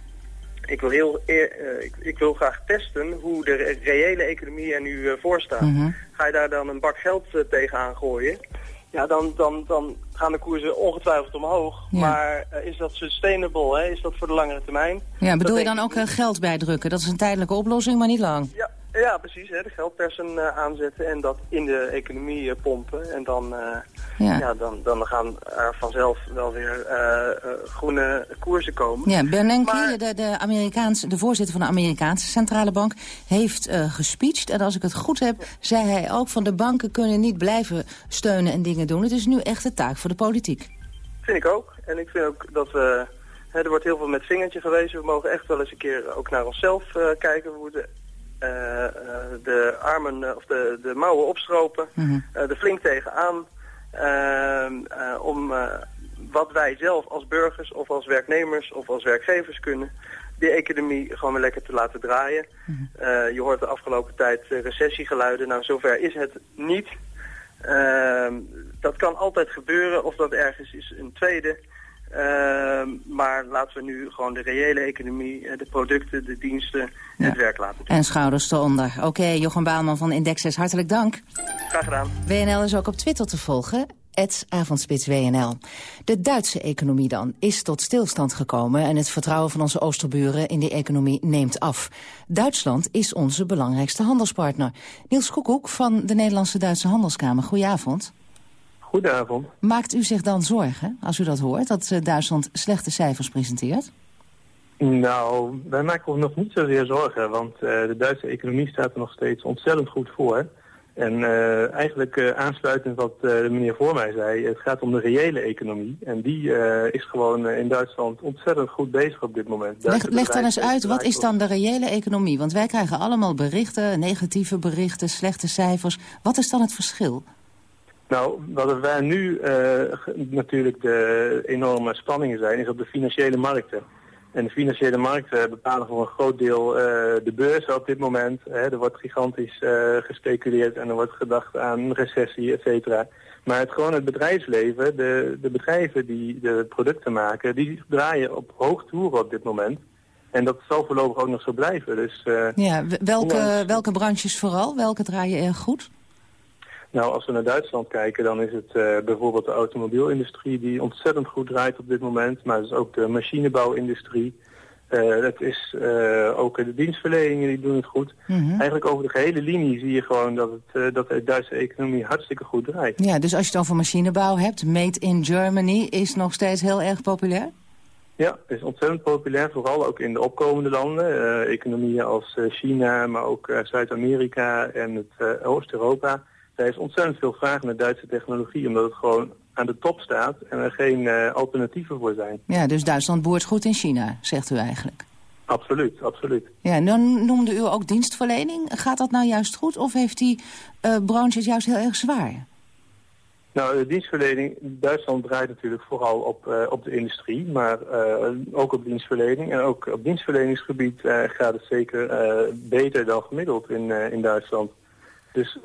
ik wil, heel eer, eh, ik, ik, wil graag testen hoe de re reële economie er nu uh, voor staat. Mhm. Ga je daar dan een bak geld uh, tegenaan gooien? Ja, dan, dan, dan gaan de koersen ongetwijfeld omhoog. Ja. Maar is dat sustainable? Hè? Is dat voor de langere termijn? Ja, bedoel je dan ook geld bijdrukken? Dat is een tijdelijke oplossing, maar niet lang. Ja, ja precies. Hè? De geldpersen uh, aanzetten en dat in de economie uh, pompen. En dan, uh, ja. ja. dan, dan gaan er vanzelf wel weer groene koersen komen. Ja, Bernanke, maar... de, de, Amerikaanse, de voorzitter van de Amerikaanse Centrale Bank, heeft gespeecht. En als ik het goed heb, zei hij ook van de banken kunnen niet blijven steunen en dingen doen. Het is nu echt de taak voor de politiek. Vind ik ook. En ik vind ook dat we... Hè, er wordt heel veel met vingertje gewezen. We mogen echt wel eens een keer ook naar onszelf kijken. We moeten de armen uh, of de, de mouwen opstropen, mm -hmm. er flink tegenaan, om wat wij zelf als burgers of als werknemers of als werkgevers kunnen, die economie gewoon weer lekker te laten draaien. Mm -hmm. je hoort de afgelopen tijd recessiegeluiden, nou zover is het niet. dat kan altijd gebeuren of dat ergens is een tweede. Uh, maar laten we nu gewoon de reële economie, de producten, de diensten, ja. het werk laten doen. En schouders eronder. Oké, okay, Jochem Baalman van Indexes, hartelijk dank. Graag gedaan. WNL is ook op Twitter te volgen. Avondspits WNL. De Duitse economie dan is tot stilstand gekomen... en het vertrouwen van onze oosterburen in die economie neemt af. Duitsland is onze belangrijkste handelspartner. Niels Koekoek van de Nederlandse Duitse Handelskamer. Goedenavond. Goedenavond. Maakt u zich dan zorgen, als u dat hoort, dat uh, Duitsland slechte cijfers presenteert? Nou, wij maken ons nog niet zozeer zorgen, want uh, de Duitse economie staat er nog steeds ontzettend goed voor. En uh, eigenlijk aansluitend wat de meneer voor mij zei, het gaat om de reële economie. En die is gewoon in Duitsland ontzettend goed bezig op dit moment. Leg, leg dan eens uit, wat is dan de reële economie? Want wij krijgen allemaal berichten, negatieve berichten, slechte cijfers. Wat is dan het verschil? Nou, wat wij nu uh, natuurlijk de enorme spanningen zijn, is op de financiële markten. En de financiële markten bepalen voor een groot deel uh, de beurzen op dit moment. Hè. Er wordt gigantisch uh, gespeculeerd en er wordt gedacht aan recessie, et cetera. Maar het, gewoon het bedrijfsleven, de, de bedrijven die de producten maken, die draaien op hoog toeren op dit moment. En dat zal voorlopig ook nog zo blijven. Dus, ja, welke, welke branches vooral? Welke draaien erg goed? Nou, als we naar Duitsland kijken, dan is het uh, bijvoorbeeld de automobielindustrie die ontzettend goed draait op dit moment. Maar het is ook de machinebouwindustrie. Uh, het is uh, ook de dienstverleningen die doen het goed. Mm -hmm. Eigenlijk over de gehele linie zie je gewoon dat, het, dat de Duitse economie hartstikke goed draait. Ja, dus als je het over machinebouw hebt, Made in Germany is nog steeds heel erg populair? Ja, het is ontzettend populair, vooral ook in de opkomende landen. economieën als China, maar ook Zuid-Amerika en het Oost-Europa. Er is ontzettend veel vraag naar Duitse technologie, omdat het gewoon aan de top staat en er geen uh, alternatieven voor zijn. Ja, dus Duitsland boort goed in China, zegt u eigenlijk. Absoluut, absoluut. Ja, dan noemde u ook dienstverlening. Gaat dat nou juist goed of heeft die uh, branche het juist heel erg zwaar? Nou, de dienstverlening, Duitsland draait natuurlijk vooral op, uh, op de industrie, maar ook op dienstverlening. En ook op dienstverleningsgebied gaat het zeker beter dan gemiddeld in, in Duitsland. Dus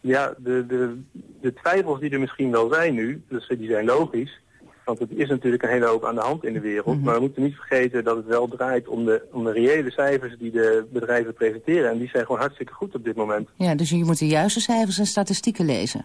ja, de, de, de twijfels die er misschien wel zijn nu, dus die zijn logisch. Want het is natuurlijk een hele hoop aan de hand in de wereld. Mm -hmm. Maar we moeten niet vergeten dat het wel draait om de, om de reële cijfers die de bedrijven presenteren. En die zijn gewoon hartstikke goed op dit moment. Ja, dus je moet de juiste cijfers en statistieken lezen.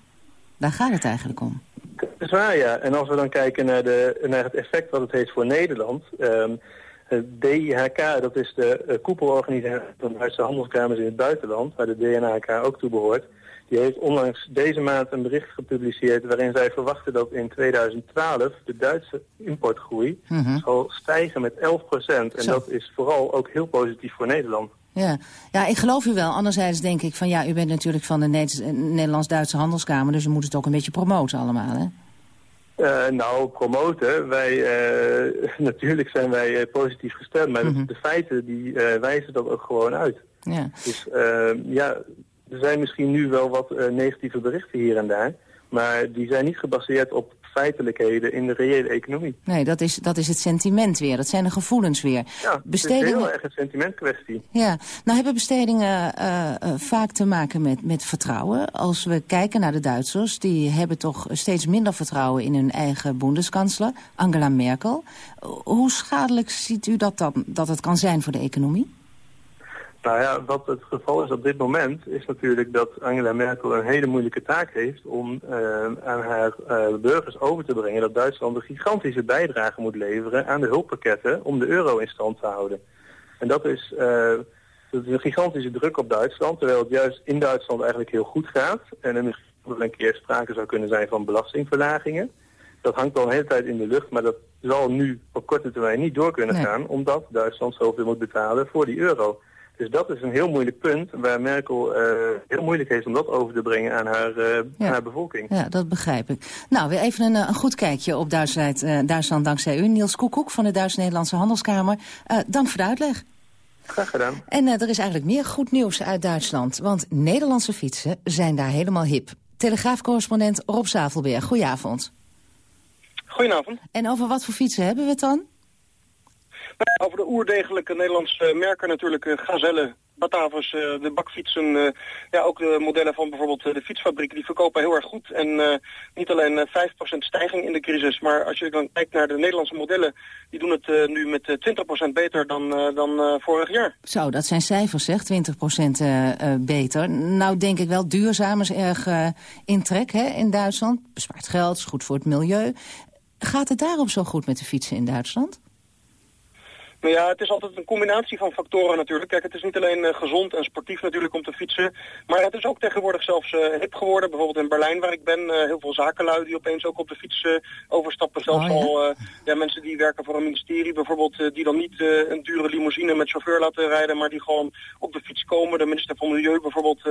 Daar gaat het eigenlijk om. Dat is waar, ja. En als we dan kijken naar, de, naar het effect wat het heeft voor Nederland... Um, het DIHK, dat is de uh, koepelorganisatie van de Duitse handelskamers in het buitenland... waar de DNHK ook toe behoort... Die heeft onlangs deze maand een bericht gepubliceerd waarin zij verwachten dat in 2012 de Duitse importgroei mm -hmm. zal stijgen met 11 procent. En Zo. dat is vooral ook heel positief voor Nederland. Ja. ja, ik geloof u wel. Anderzijds denk ik van ja, u bent natuurlijk van de Nederlands-Duitse Handelskamer, dus u moet het ook een beetje promoten allemaal, hè? Uh, nou, promoten. Wij, uh, natuurlijk zijn wij positief gestemd, maar mm -hmm. de, de, feiten die wijzen dat ook gewoon uit. Ja. Dus ja, er zijn misschien nu wel wat uh, negatieve berichten hier en daar. Maar die zijn niet gebaseerd op feitelijkheden in de reële economie. Nee, dat is, dat is het sentiment weer. Dat zijn de gevoelens weer. Ja, bestedingen... het is heel erg een sentimentkwestie. Ja, nou hebben bestedingen uh, uh, vaak te maken met, met vertrouwen. Als we kijken naar de Duitsers, die hebben toch steeds minder vertrouwen in hun eigen boendeskansler, Angela Merkel. Hoe schadelijk ziet u dat dan, dat het kan zijn voor de economie? Nou ja, wat het geval is op dit moment is natuurlijk dat Angela Merkel een hele moeilijke taak heeft om uh, aan haar uh, burgers over te brengen dat Duitsland een gigantische bijdrage moet leveren aan de hulppakketten om de euro in stand te houden. En dat is, uh, dat is een gigantische druk op Duitsland, terwijl het juist in Duitsland eigenlijk heel goed gaat. En er misschien een keer sprake zou kunnen zijn van belastingverlagingen. Dat hangt al een hele tijd in de lucht, maar dat zal nu op korte termijn niet door kunnen nee. gaan, omdat Duitsland zoveel moet betalen voor die euro. Dus dat is een heel moeilijk punt waar Merkel uh, heel moeilijk heeft om dat over te brengen aan haar, uh, ja. haar bevolking. Ja, dat begrijp ik. Nou, weer even een, een goed kijkje op Duitsland, uh, Duitsland dankzij u. Niels Koekoek van de Duits-Nederlandse Handelskamer. dank voor de uitleg. Graag gedaan. En er is eigenlijk meer goed nieuws uit Duitsland. Want Nederlandse fietsen zijn daar helemaal hip. Telegraafcorrespondent Rob Zavelberg, goedenavond. Goedenavond. En over wat voor fietsen hebben we het dan? Over de oerdegelijke Nederlandse merken natuurlijk uh, Gazelle, Batavus, uh, de bakfietsen, uh, ja, ook de modellen van bijvoorbeeld de fietsfabrieken, die verkopen heel erg goed. En niet alleen 5% stijging in de crisis, maar als je dan kijkt naar de Nederlandse modellen, die doen het nu met 20% beter dan, dan vorig jaar. Zo, dat zijn cijfers zeg, 20% beter. Nou denk ik wel, duurzaam is erg in trek hè, in Duitsland. Bespaart geld, is goed voor het milieu. Gaat het daarom zo goed met de fietsen in Duitsland? Nou ja, het is altijd een combinatie van factoren natuurlijk. Kijk, het is niet alleen uh, gezond en sportief natuurlijk om te fietsen. Maar het is ook tegenwoordig zelfs uh, hip geworden. Bijvoorbeeld in Berlijn waar ik ben. Uh, heel veel zakenlui die opeens ook op de fiets overstappen. Zelfs oh, ja? al ja, mensen die werken voor een ministerie bijvoorbeeld. die dan niet een dure limousine met chauffeur laten rijden. Maar die gewoon op de fiets komen. De minister van Milieu bijvoorbeeld.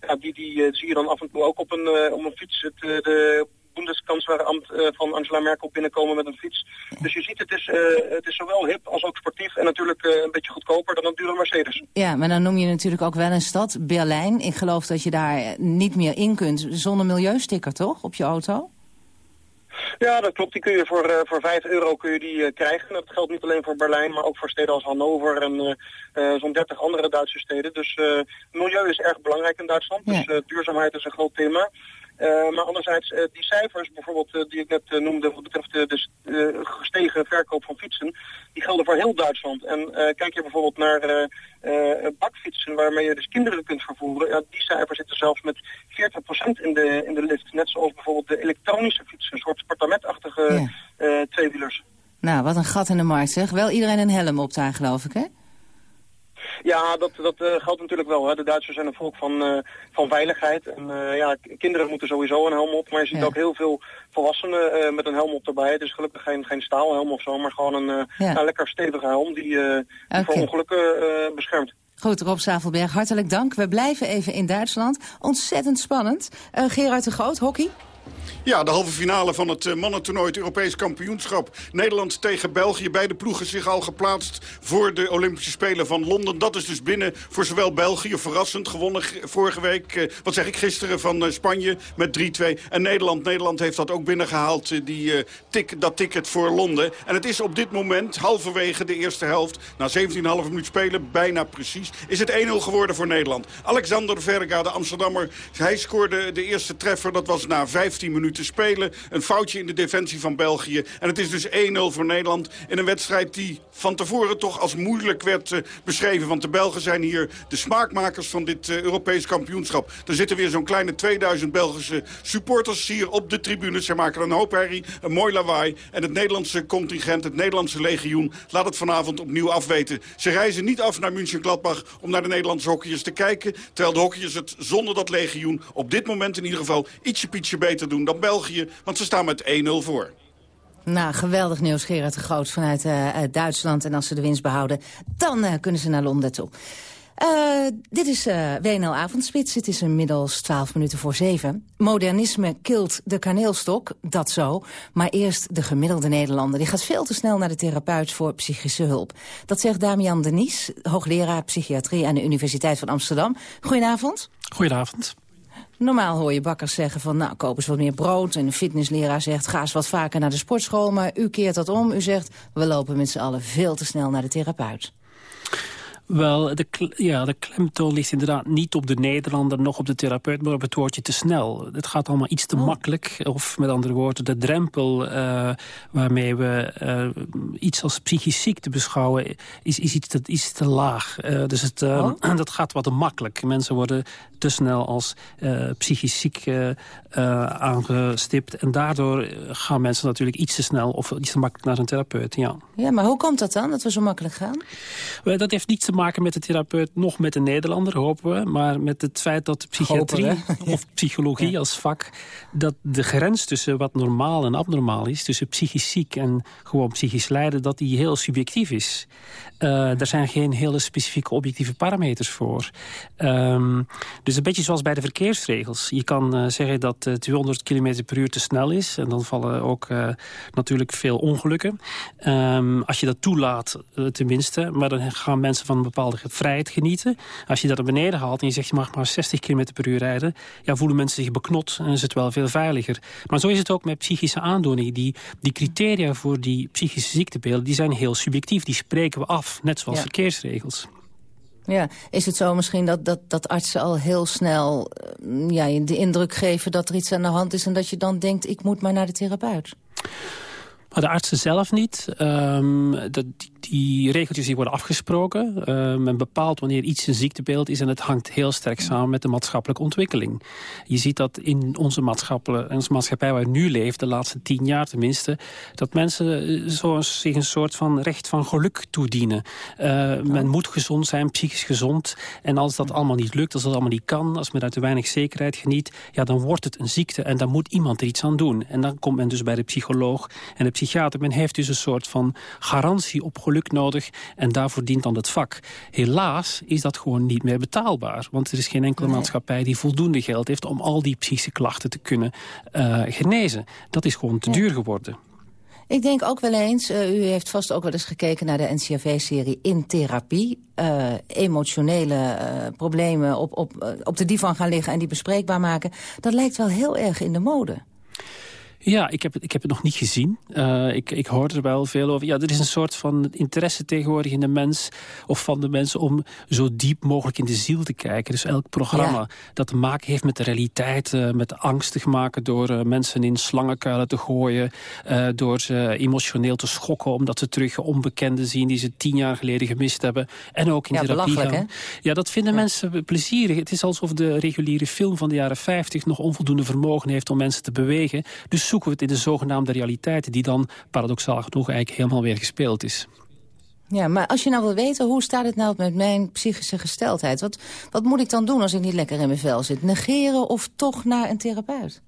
ja, die, die zie je dan af en toe ook op een, op een fiets. Het, de Bundeskanzlerambt uh, van Angela Merkel binnenkomen met een fiets. Dus je ziet, het is, uh, het is zowel hip als ook sportief en natuurlijk uh, een beetje goedkoper dan een dure Mercedes. Ja, maar dan noem je natuurlijk ook wel een stad, Berlijn. Ik geloof dat je daar niet meer in kunt zonder milieusticker, toch, op je auto? Ja, dat klopt. Die kun je voor, uh, voor 5 euro kun je die uh, krijgen. Dat geldt niet alleen voor Berlijn, maar ook voor steden als Hannover en uh, zo'n 30 andere Duitse steden. Dus milieu is erg belangrijk in Duitsland. Ja. Dus duurzaamheid is een groot thema. Uh, maar anderzijds, uh, die cijfers bijvoorbeeld uh, die ik net noemde wat betreft de gestegen verkoop van fietsen, die gelden voor heel Duitsland. En kijk je bijvoorbeeld naar bakfietsen waarmee je dus kinderen kunt vervoeren, die cijfers zitten zelfs met 40% in de, in de lift. Net zoals bijvoorbeeld de elektronische fietsen, een soort sportametachtige ja. tweewielers. Nou, wat een gat in de markt zeg. Wel iedereen een helm op daar geloof ik hè? Ja, dat, dat uh, geldt natuurlijk wel. Hè. De Duitsers zijn een volk van, uh, van veiligheid. En uh, ja, kinderen moeten sowieso een helm op. Maar je ziet ja. ook heel veel volwassenen met een helm op erbij. Het is gelukkig geen, geen staalhelm of zo, maar gewoon een ja. lekker stevige helm die, okay. voor ongelukken beschermt. Goed, Rob Zavelberg, hartelijk dank. We blijven even in Duitsland. Ontzettend spannend. Gerard de Groot, hockey? Ja, de halve finale van het mannentoernooi, het Europees kampioenschap. Nederland tegen België. Beide ploegen zich al geplaatst voor de Olympische Spelen van Londen. Dat is dus binnen voor zowel België, verrassend, gewonnen vorige week, wat zeg ik, gisteren van Spanje met 3-2. En Nederland, Nederland heeft dat ook binnengehaald, die, tik, dat ticket voor Londen. En het is op dit moment, halverwege de eerste helft, na 17,5 minuut spelen, bijna precies, is het 1-0 geworden voor Nederland. Alexander Verga, de Amsterdammer, hij scoorde de eerste treffer, dat was na 15 minuten spelen. Een foutje in de defensie van België. En het is dus 1-0 voor Nederland in een wedstrijd die van tevoren toch als moeilijk werd uh, beschreven. Want de Belgen zijn hier de smaakmakers van dit uh, Europees kampioenschap. Er zitten weer zo'n kleine 2000 Belgische supporters hier op de tribunes. Ze maken een hoop herrie, een mooi lawaai. En het Nederlandse contingent, het Nederlandse legioen, laat het vanavond opnieuw afweten. Ze reizen niet af naar München-Gladbach om naar de Nederlandse hockeyers te kijken. Terwijl de hockeyers het zonder dat legioen op dit moment in ieder geval ietsje pietje beter doen dan België. Want ze staan met 1-0 voor. Nou, geweldig nieuws, Gerard de Groot vanuit uh, Duitsland. En als ze de winst behouden, dan uh, kunnen ze naar Londen toe. Uh, dit is uh, WNL Avondspits. Het is inmiddels 12 minuten voor 7. Modernisme kilt de kaneelstok, dat zo. Maar eerst de gemiddelde Nederlander. Die gaat veel te snel naar de therapeut voor psychische hulp. Dat zegt Damian Denies, hoogleraar psychiatrie aan de Universiteit van Amsterdam. Goedenavond. Goedenavond. Normaal hoor je bakkers zeggen van, nou, koop eens wat meer brood. En een fitnessleraar zegt, ga eens wat vaker naar de sportschool. Maar u keert dat om. U zegt, we lopen met z'n allen veel te snel naar de therapeut. Wel, de, ja, de klemtoon ligt inderdaad niet op de Nederlander... nog op de therapeut, maar op het woordje te snel. Het gaat allemaal iets te oh. makkelijk. Of met andere woorden, de drempel uh, waarmee we uh, iets als psychisch ziekte beschouwen... is, is iets, te, iets te laag. Uh, dus het, oh. dat gaat wat te makkelijk. Mensen worden te snel als psychisch ziek aangestipt. En daardoor gaan mensen natuurlijk iets te snel... of iets te makkelijk naar een therapeut, ja. Ja, maar hoe komt dat dan, dat we zo makkelijk gaan? dat heeft niets te maken met de therapeut, nog met de Nederlander, hopen we. Maar met het feit dat de psychiatrie of psychologie als vak... dat de grens tussen wat normaal en abnormaal is... tussen psychisch ziek en gewoon psychisch lijden... dat die heel subjectief is. Uh, er zijn geen hele specifieke objectieve parameters voor. Um, dus een beetje zoals bij de verkeersregels. Je kan uh, zeggen dat uh, 200 km per uur te snel is. En dan vallen ook natuurlijk veel ongelukken. Um, als je dat toelaat, tenminste. Maar dan gaan mensen van bepaalde vrijheid genieten. Als je dat naar beneden haalt en je zegt je mag maar 60 km per uur rijden... ja, voelen mensen zich beknot en is het wel veel veiliger. Maar zo is het ook met psychische aandoeningen. Die, die criteria voor die psychische ziektebeelden die zijn heel subjectief. Die spreken we af, net zoals verkeersregels. Ja, is het zo misschien dat, dat, dat artsen al heel snel eh, ja, de indruk geven dat er iets aan de hand is... en dat je dan denkt, ik moet maar naar de therapeut? Maar de artsen zelf niet. Um, dat, die regeltjes die worden afgesproken. Uh, men bepaalt wanneer iets een ziektebeeld is... en het hangt heel sterk samen met de maatschappelijke ontwikkeling. Je ziet dat in onze, maatschappelijke, onze maatschappij waar we nu leven... de laatste tien jaar tenminste... dat mensen eh, zo, zich een soort van recht van geluk toedienen. Uh, Men moet gezond zijn, psychisch gezond. En als dat allemaal niet lukt, als dat allemaal niet kan... als men uit te weinig zekerheid geniet... ja, dan wordt het een ziekte en dan moet iemand er iets aan doen. En dan komt men dus bij de psycholoog en de psychiater. Men heeft dus een soort van garantie op nodig en daarvoor dient dan het vak. Helaas is dat gewoon niet meer betaalbaar. Want er is geen enkele maatschappij die voldoende geld heeft... om al die psychische klachten te kunnen uh, genezen. Dat is gewoon te duur geworden. Ik denk ook wel eens, uh, u heeft vast ook wel eens gekeken naar de NCRV-serie In Therapie. Uh, emotionele uh, problemen op, op, op de divan gaan liggen en die bespreekbaar maken. Dat lijkt wel heel erg in de mode. Ja, ik heb, het, ik heb het nog niet gezien. Uh, ik, ik hoor er wel veel over. Ja, er is een soort van interesse tegenwoordig in de mens... of van de mensen om zo diep mogelijk in de ziel te kijken. Dus elk programma dat te maken heeft met de realiteit... Uh, met angstig maken door uh, mensen in slangenkuilen te gooien... door ze emotioneel te schokken omdat ze terug onbekenden zien... die ze tien jaar geleden gemist hebben. En ook in ja, therapie gaan. Hè? Ja, dat vinden mensen plezierig. Het is alsof de reguliere film van de jaren 50 nog onvoldoende vermogen heeft om mensen te bewegen. Dus zoeken we het in de zogenaamde realiteit... die dan, paradoxaal genoeg, eigenlijk helemaal weer gespeeld is. Ja, maar als je nou wil weten, hoe staat het nou met mijn psychische gesteldheid? Wat, wat moet ik dan doen als ik niet lekker in mijn vel zit? Negeren of toch naar een therapeut?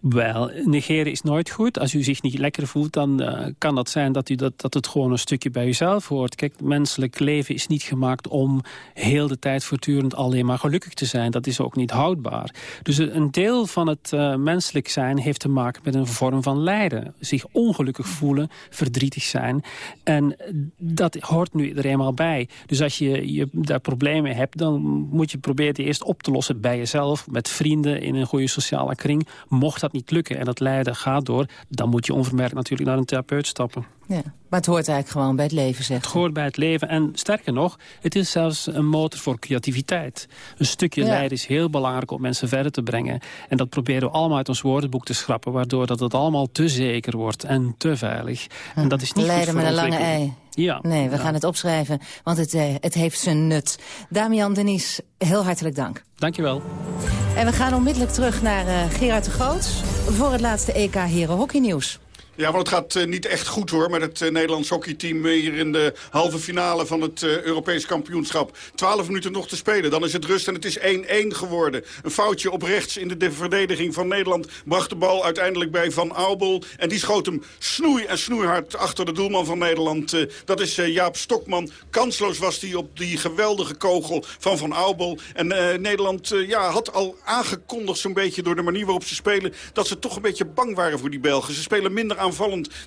Wel, negeren is nooit goed. Als u zich niet lekker voelt, dan uh, kan dat zijn dat, u dat, dat het gewoon een stukje bij uzelf hoort. Kijk, menselijk leven is niet gemaakt om heel de tijd voortdurend alleen maar gelukkig te zijn. Dat is ook niet houdbaar. Dus een deel van het uh, menselijk zijn heeft te maken met een vorm van lijden. Zich ongelukkig voelen, verdrietig zijn. En dat hoort nu er eenmaal bij. Dus als je, je daar problemen hebt, dan moet je proberen die eerst op te lossen bij jezelf, met vrienden, in een goede sociale kring. Mocht dat niet lukken en dat lijden gaat door... dan moet je onvermerkt natuurlijk naar een therapeut stappen. Ja, maar het hoort eigenlijk gewoon bij het leven, zeg Het hoort bij het leven en sterker nog, het is zelfs een motor voor creativiteit. Een stukje lijden is heel belangrijk om mensen verder te brengen. En dat proberen we allemaal uit ons woordenboek te schrappen... waardoor dat het allemaal te zeker wordt en te veilig. En dat is niet Lijden met een lange ei. Ja. Nee, we gaan het opschrijven, want het, eh, het heeft zijn nut. Damian Denis, heel hartelijk dank. Dankjewel. En we gaan onmiddellijk terug naar uh, Gerard de Groots... voor het laatste EK Heren Hockey Nieuws. Ja, want het gaat uh, niet echt goed hoor met het uh, Nederlands hockeyteam hier in de halve finale van het Europees kampioenschap. Twaalf minuten nog te spelen, dan is het rust en het is 1-1 geworden. Een foutje op rechts in de, de, verdediging van Nederland bracht de bal uiteindelijk bij Van Aubel. En die schoot hem snoei en snoeihard achter de doelman van Nederland. dat is Jaap Stokman. Kansloos was hij op die geweldige kogel van Van Aubel. En Nederland ja, had al aangekondigd zo'n beetje door de manier waarop ze spelen... dat ze toch een beetje bang waren voor die Belgen. Ze spelen minder aan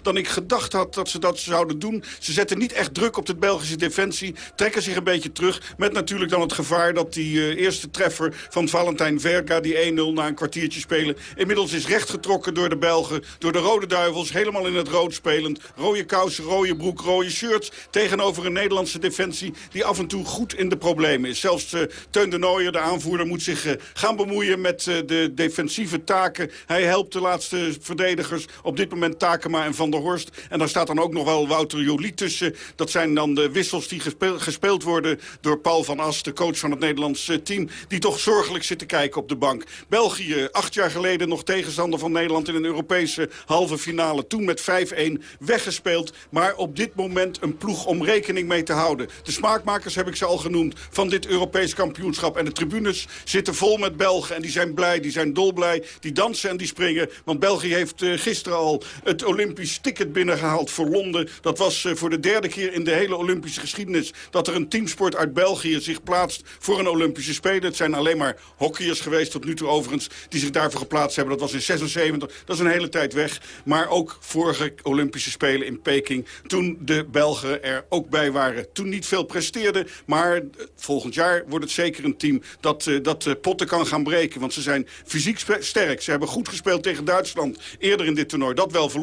dan ik gedacht had dat ze dat zouden doen. Ze zetten niet echt druk op de Belgische defensie. Trekken zich een beetje terug. Met natuurlijk dan het gevaar dat die uh, eerste treffer van Valentijn Verga... die 1-0 na een kwartiertje spelen... inmiddels is rechtgetrokken door de Belgen. Door de Rode Duivels. Helemaal in het rood spelend. Rode kousen, rode broek, rode shirts. Tegenover een Nederlandse defensie die af en toe goed in de problemen is. Zelfs uh, Teun de Nooier, de aanvoerder, moet zich uh, gaan bemoeien met de defensieve taken. Hij helpt de laatste verdedigers. Op dit moment Takema en Van der Horst. En daar staat dan ook nog wel Wouter Jolie tussen. Dat zijn dan de wissels die gespeeld, worden door Paul van As, de coach van het Nederlandse team. Die toch zorgelijk zit te kijken op de bank. België, acht jaar geleden nog tegenstander van Nederland in een Europese halve finale. Toen met 5-1 weggespeeld. Maar op dit moment een ploeg om rekening mee te houden. De smaakmakers heb ik ze al genoemd van dit Europees kampioenschap. En de tribunes zitten vol met Belgen. En die zijn blij, die zijn dolblij. Die dansen en die springen. Want België heeft uh, gisteren al het Olympisch ticket binnengehaald voor Londen. Dat was uh, voor de derde keer in de hele Olympische geschiedenis... dat er een teamsport uit België zich plaatst voor een Olympische Spelen. Het zijn alleen maar hockeyers geweest tot nu toe overigens... die zich daarvoor geplaatst hebben. Dat was in 76, dat is een hele tijd weg. Maar ook vorige Olympische Spelen in Peking... toen de Belgen er ook bij waren. Toen niet veel presteerden, maar uh, volgend jaar wordt het zeker een team... dat, uh, dat potten kan gaan breken, want ze zijn fysiek sterk. Ze hebben goed gespeeld tegen Duitsland eerder in dit toernooi. Dat wel verloren,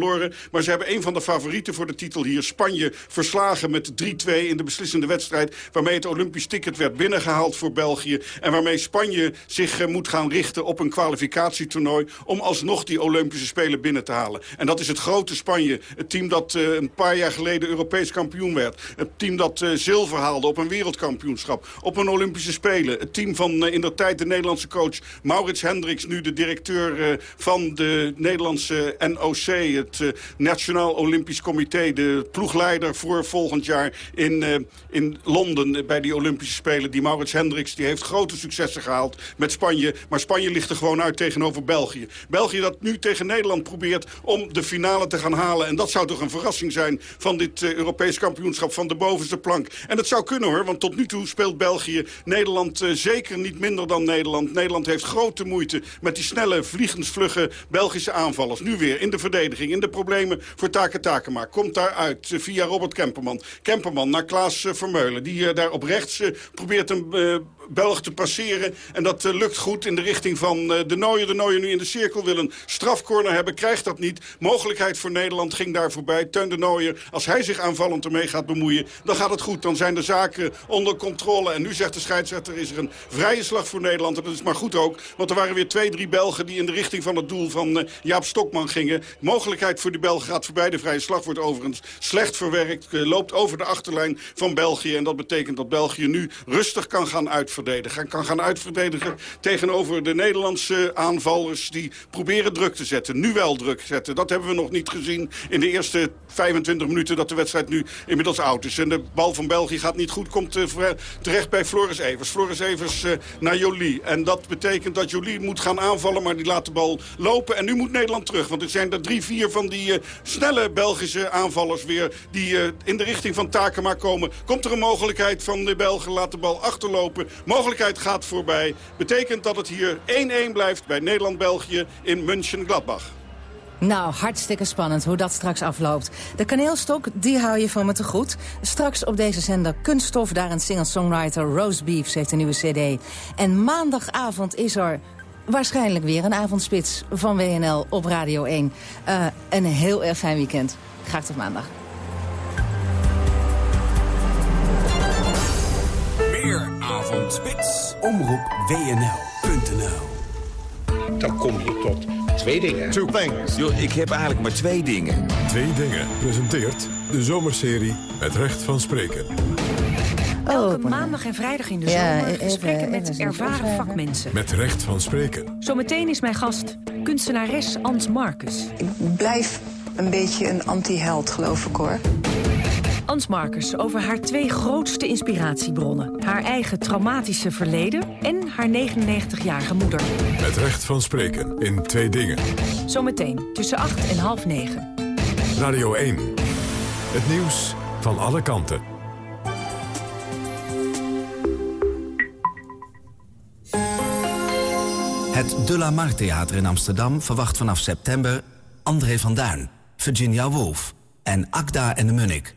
maar ze hebben een van de favorieten voor de titel hier... Spanje verslagen met 3-2 in de beslissende wedstrijd... waarmee het Olympisch ticket werd binnengehaald voor België... en waarmee Spanje zich uh, moet gaan richten op een kwalificatietoernooi... om alsnog die Olympische Spelen binnen te halen. En dat is het grote Spanje. Het team dat uh, een paar jaar geleden Europees kampioen werd. Het team dat uh, zilver haalde op een wereldkampioenschap. Op een Olympische Spelen. Het team van in de tijd de Nederlandse coach Maurits Hendricks... nu de directeur van de Nederlandse NOC... het Nationaal Olympisch Comité. De ploegleider voor volgend jaar in, uh, in Londen bij die Olympische Spelen. Die Maurits Hendricks die heeft grote successen gehaald met Spanje. Maar Spanje ligt er gewoon uit tegenover België. België dat nu tegen Nederland probeert om de finale te gaan halen. En dat zou toch een verrassing zijn van dit uh, Europees kampioenschap van de bovenste plank. En dat zou kunnen hoor, want tot nu toe speelt België Nederland zeker niet minder dan Nederland. Nederland heeft grote moeite met die snelle, vliegensvlugge Belgische aanvallers. Nu weer in de verdediging, de problemen voor Take Takema. Komt daaruit uh, via Robert Kemperman. Kemperman naar Klaas uh, Vermeulen. Die uh, daar op rechts probeert een Belg te passeren. En dat lukt goed in de richting van de Nooier. De Nooier nu in de cirkel wil een strafcorner hebben. Krijgt dat niet. Mogelijkheid voor Nederland ging daar voorbij. Teun de Nooier, als hij zich aanvallend ermee gaat bemoeien... dan gaat het goed. Dan zijn de zaken onder controle. En nu zegt de scheidsrechter, is er een vrije slag voor Nederland. En dat is maar goed ook. Want er waren weer twee, drie Belgen die in de richting van het doel van Jaap Stokman gingen. Mogelijkheid voor die Belgen gaat voorbij. De vrije slag wordt overigens slecht verwerkt. Loopt over de achterlijn van België. En dat betekent dat België nu rustig kan gaan Kan gaan uitverdedigen tegenover de Nederlandse aanvallers... die proberen druk te zetten. Nu wel druk zetten. Dat hebben we nog niet gezien in de eerste 25 minuten... dat de wedstrijd nu inmiddels oud is. En de bal van België gaat niet goed. Komt uh, terecht bij Floris Evers. Floris Evers uh, naar Jolie. En dat betekent dat Jolie moet gaan aanvallen... maar die laat de bal lopen. En nu moet Nederland terug. Want er zijn er drie, vier van die uh, snelle Belgische aanvallers weer... die in de richting van Takema komen. Komt er een mogelijkheid van de Belgen, laat de bal achterlopen. Mogelijkheid gaat voorbij. Betekent dat het hier 1-1 blijft bij Nederland-België in München-Gladbach. Nou, hartstikke spannend hoe dat straks afloopt. De kaneelstok, die hou je van me te goed. Straks op deze zender Kunststof, daar een singer-songwriter Rose Beefs heeft een nieuwe cd. En maandagavond is er waarschijnlijk weer een avondspits van WNL op Radio 1. Uh, een heel erg fijn weekend. Graag tot maandag. Meer avondspits. Omroep WNL.nl Dan kom je tot twee dingen. Two things. Yo, ik heb eigenlijk maar twee dingen. Twee dingen presenteert de zomerserie Het Recht van Spreken. Elke maandag en vrijdag in de Ja, zomer gesprekken even met ervaren vakmensen. Met recht van spreken. Zometeen is mijn gast kunstenares Ans Marcus. Ik blijf een beetje een anti-held, geloof ik hoor. Ans Marcus over haar twee grootste inspiratiebronnen. Haar eigen traumatische verleden en haar 99-jarige moeder. Met recht van spreken in twee dingen. Zometeen tussen 8 en half 9. Radio 1. Het nieuws van alle kanten. Het De La Mar Theater in Amsterdam verwacht vanaf september André van Duin. Virginia Woolf en Akda en de Munnik.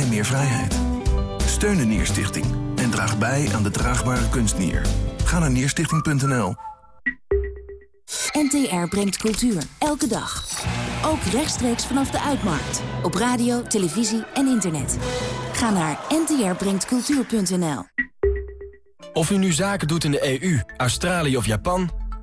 en meer vrijheid. Steun de Nierstichting en draag bij aan de draagbare kunstnier. Ga naar nierstichting.nl. NTR brengt cultuur, elke dag. Ook rechtstreeks vanaf de Uitmarkt. Op radio, televisie en internet. Ga naar ntrbrengtcultuur.nl Of u nu zaken doet in de EU, Australië of Japan...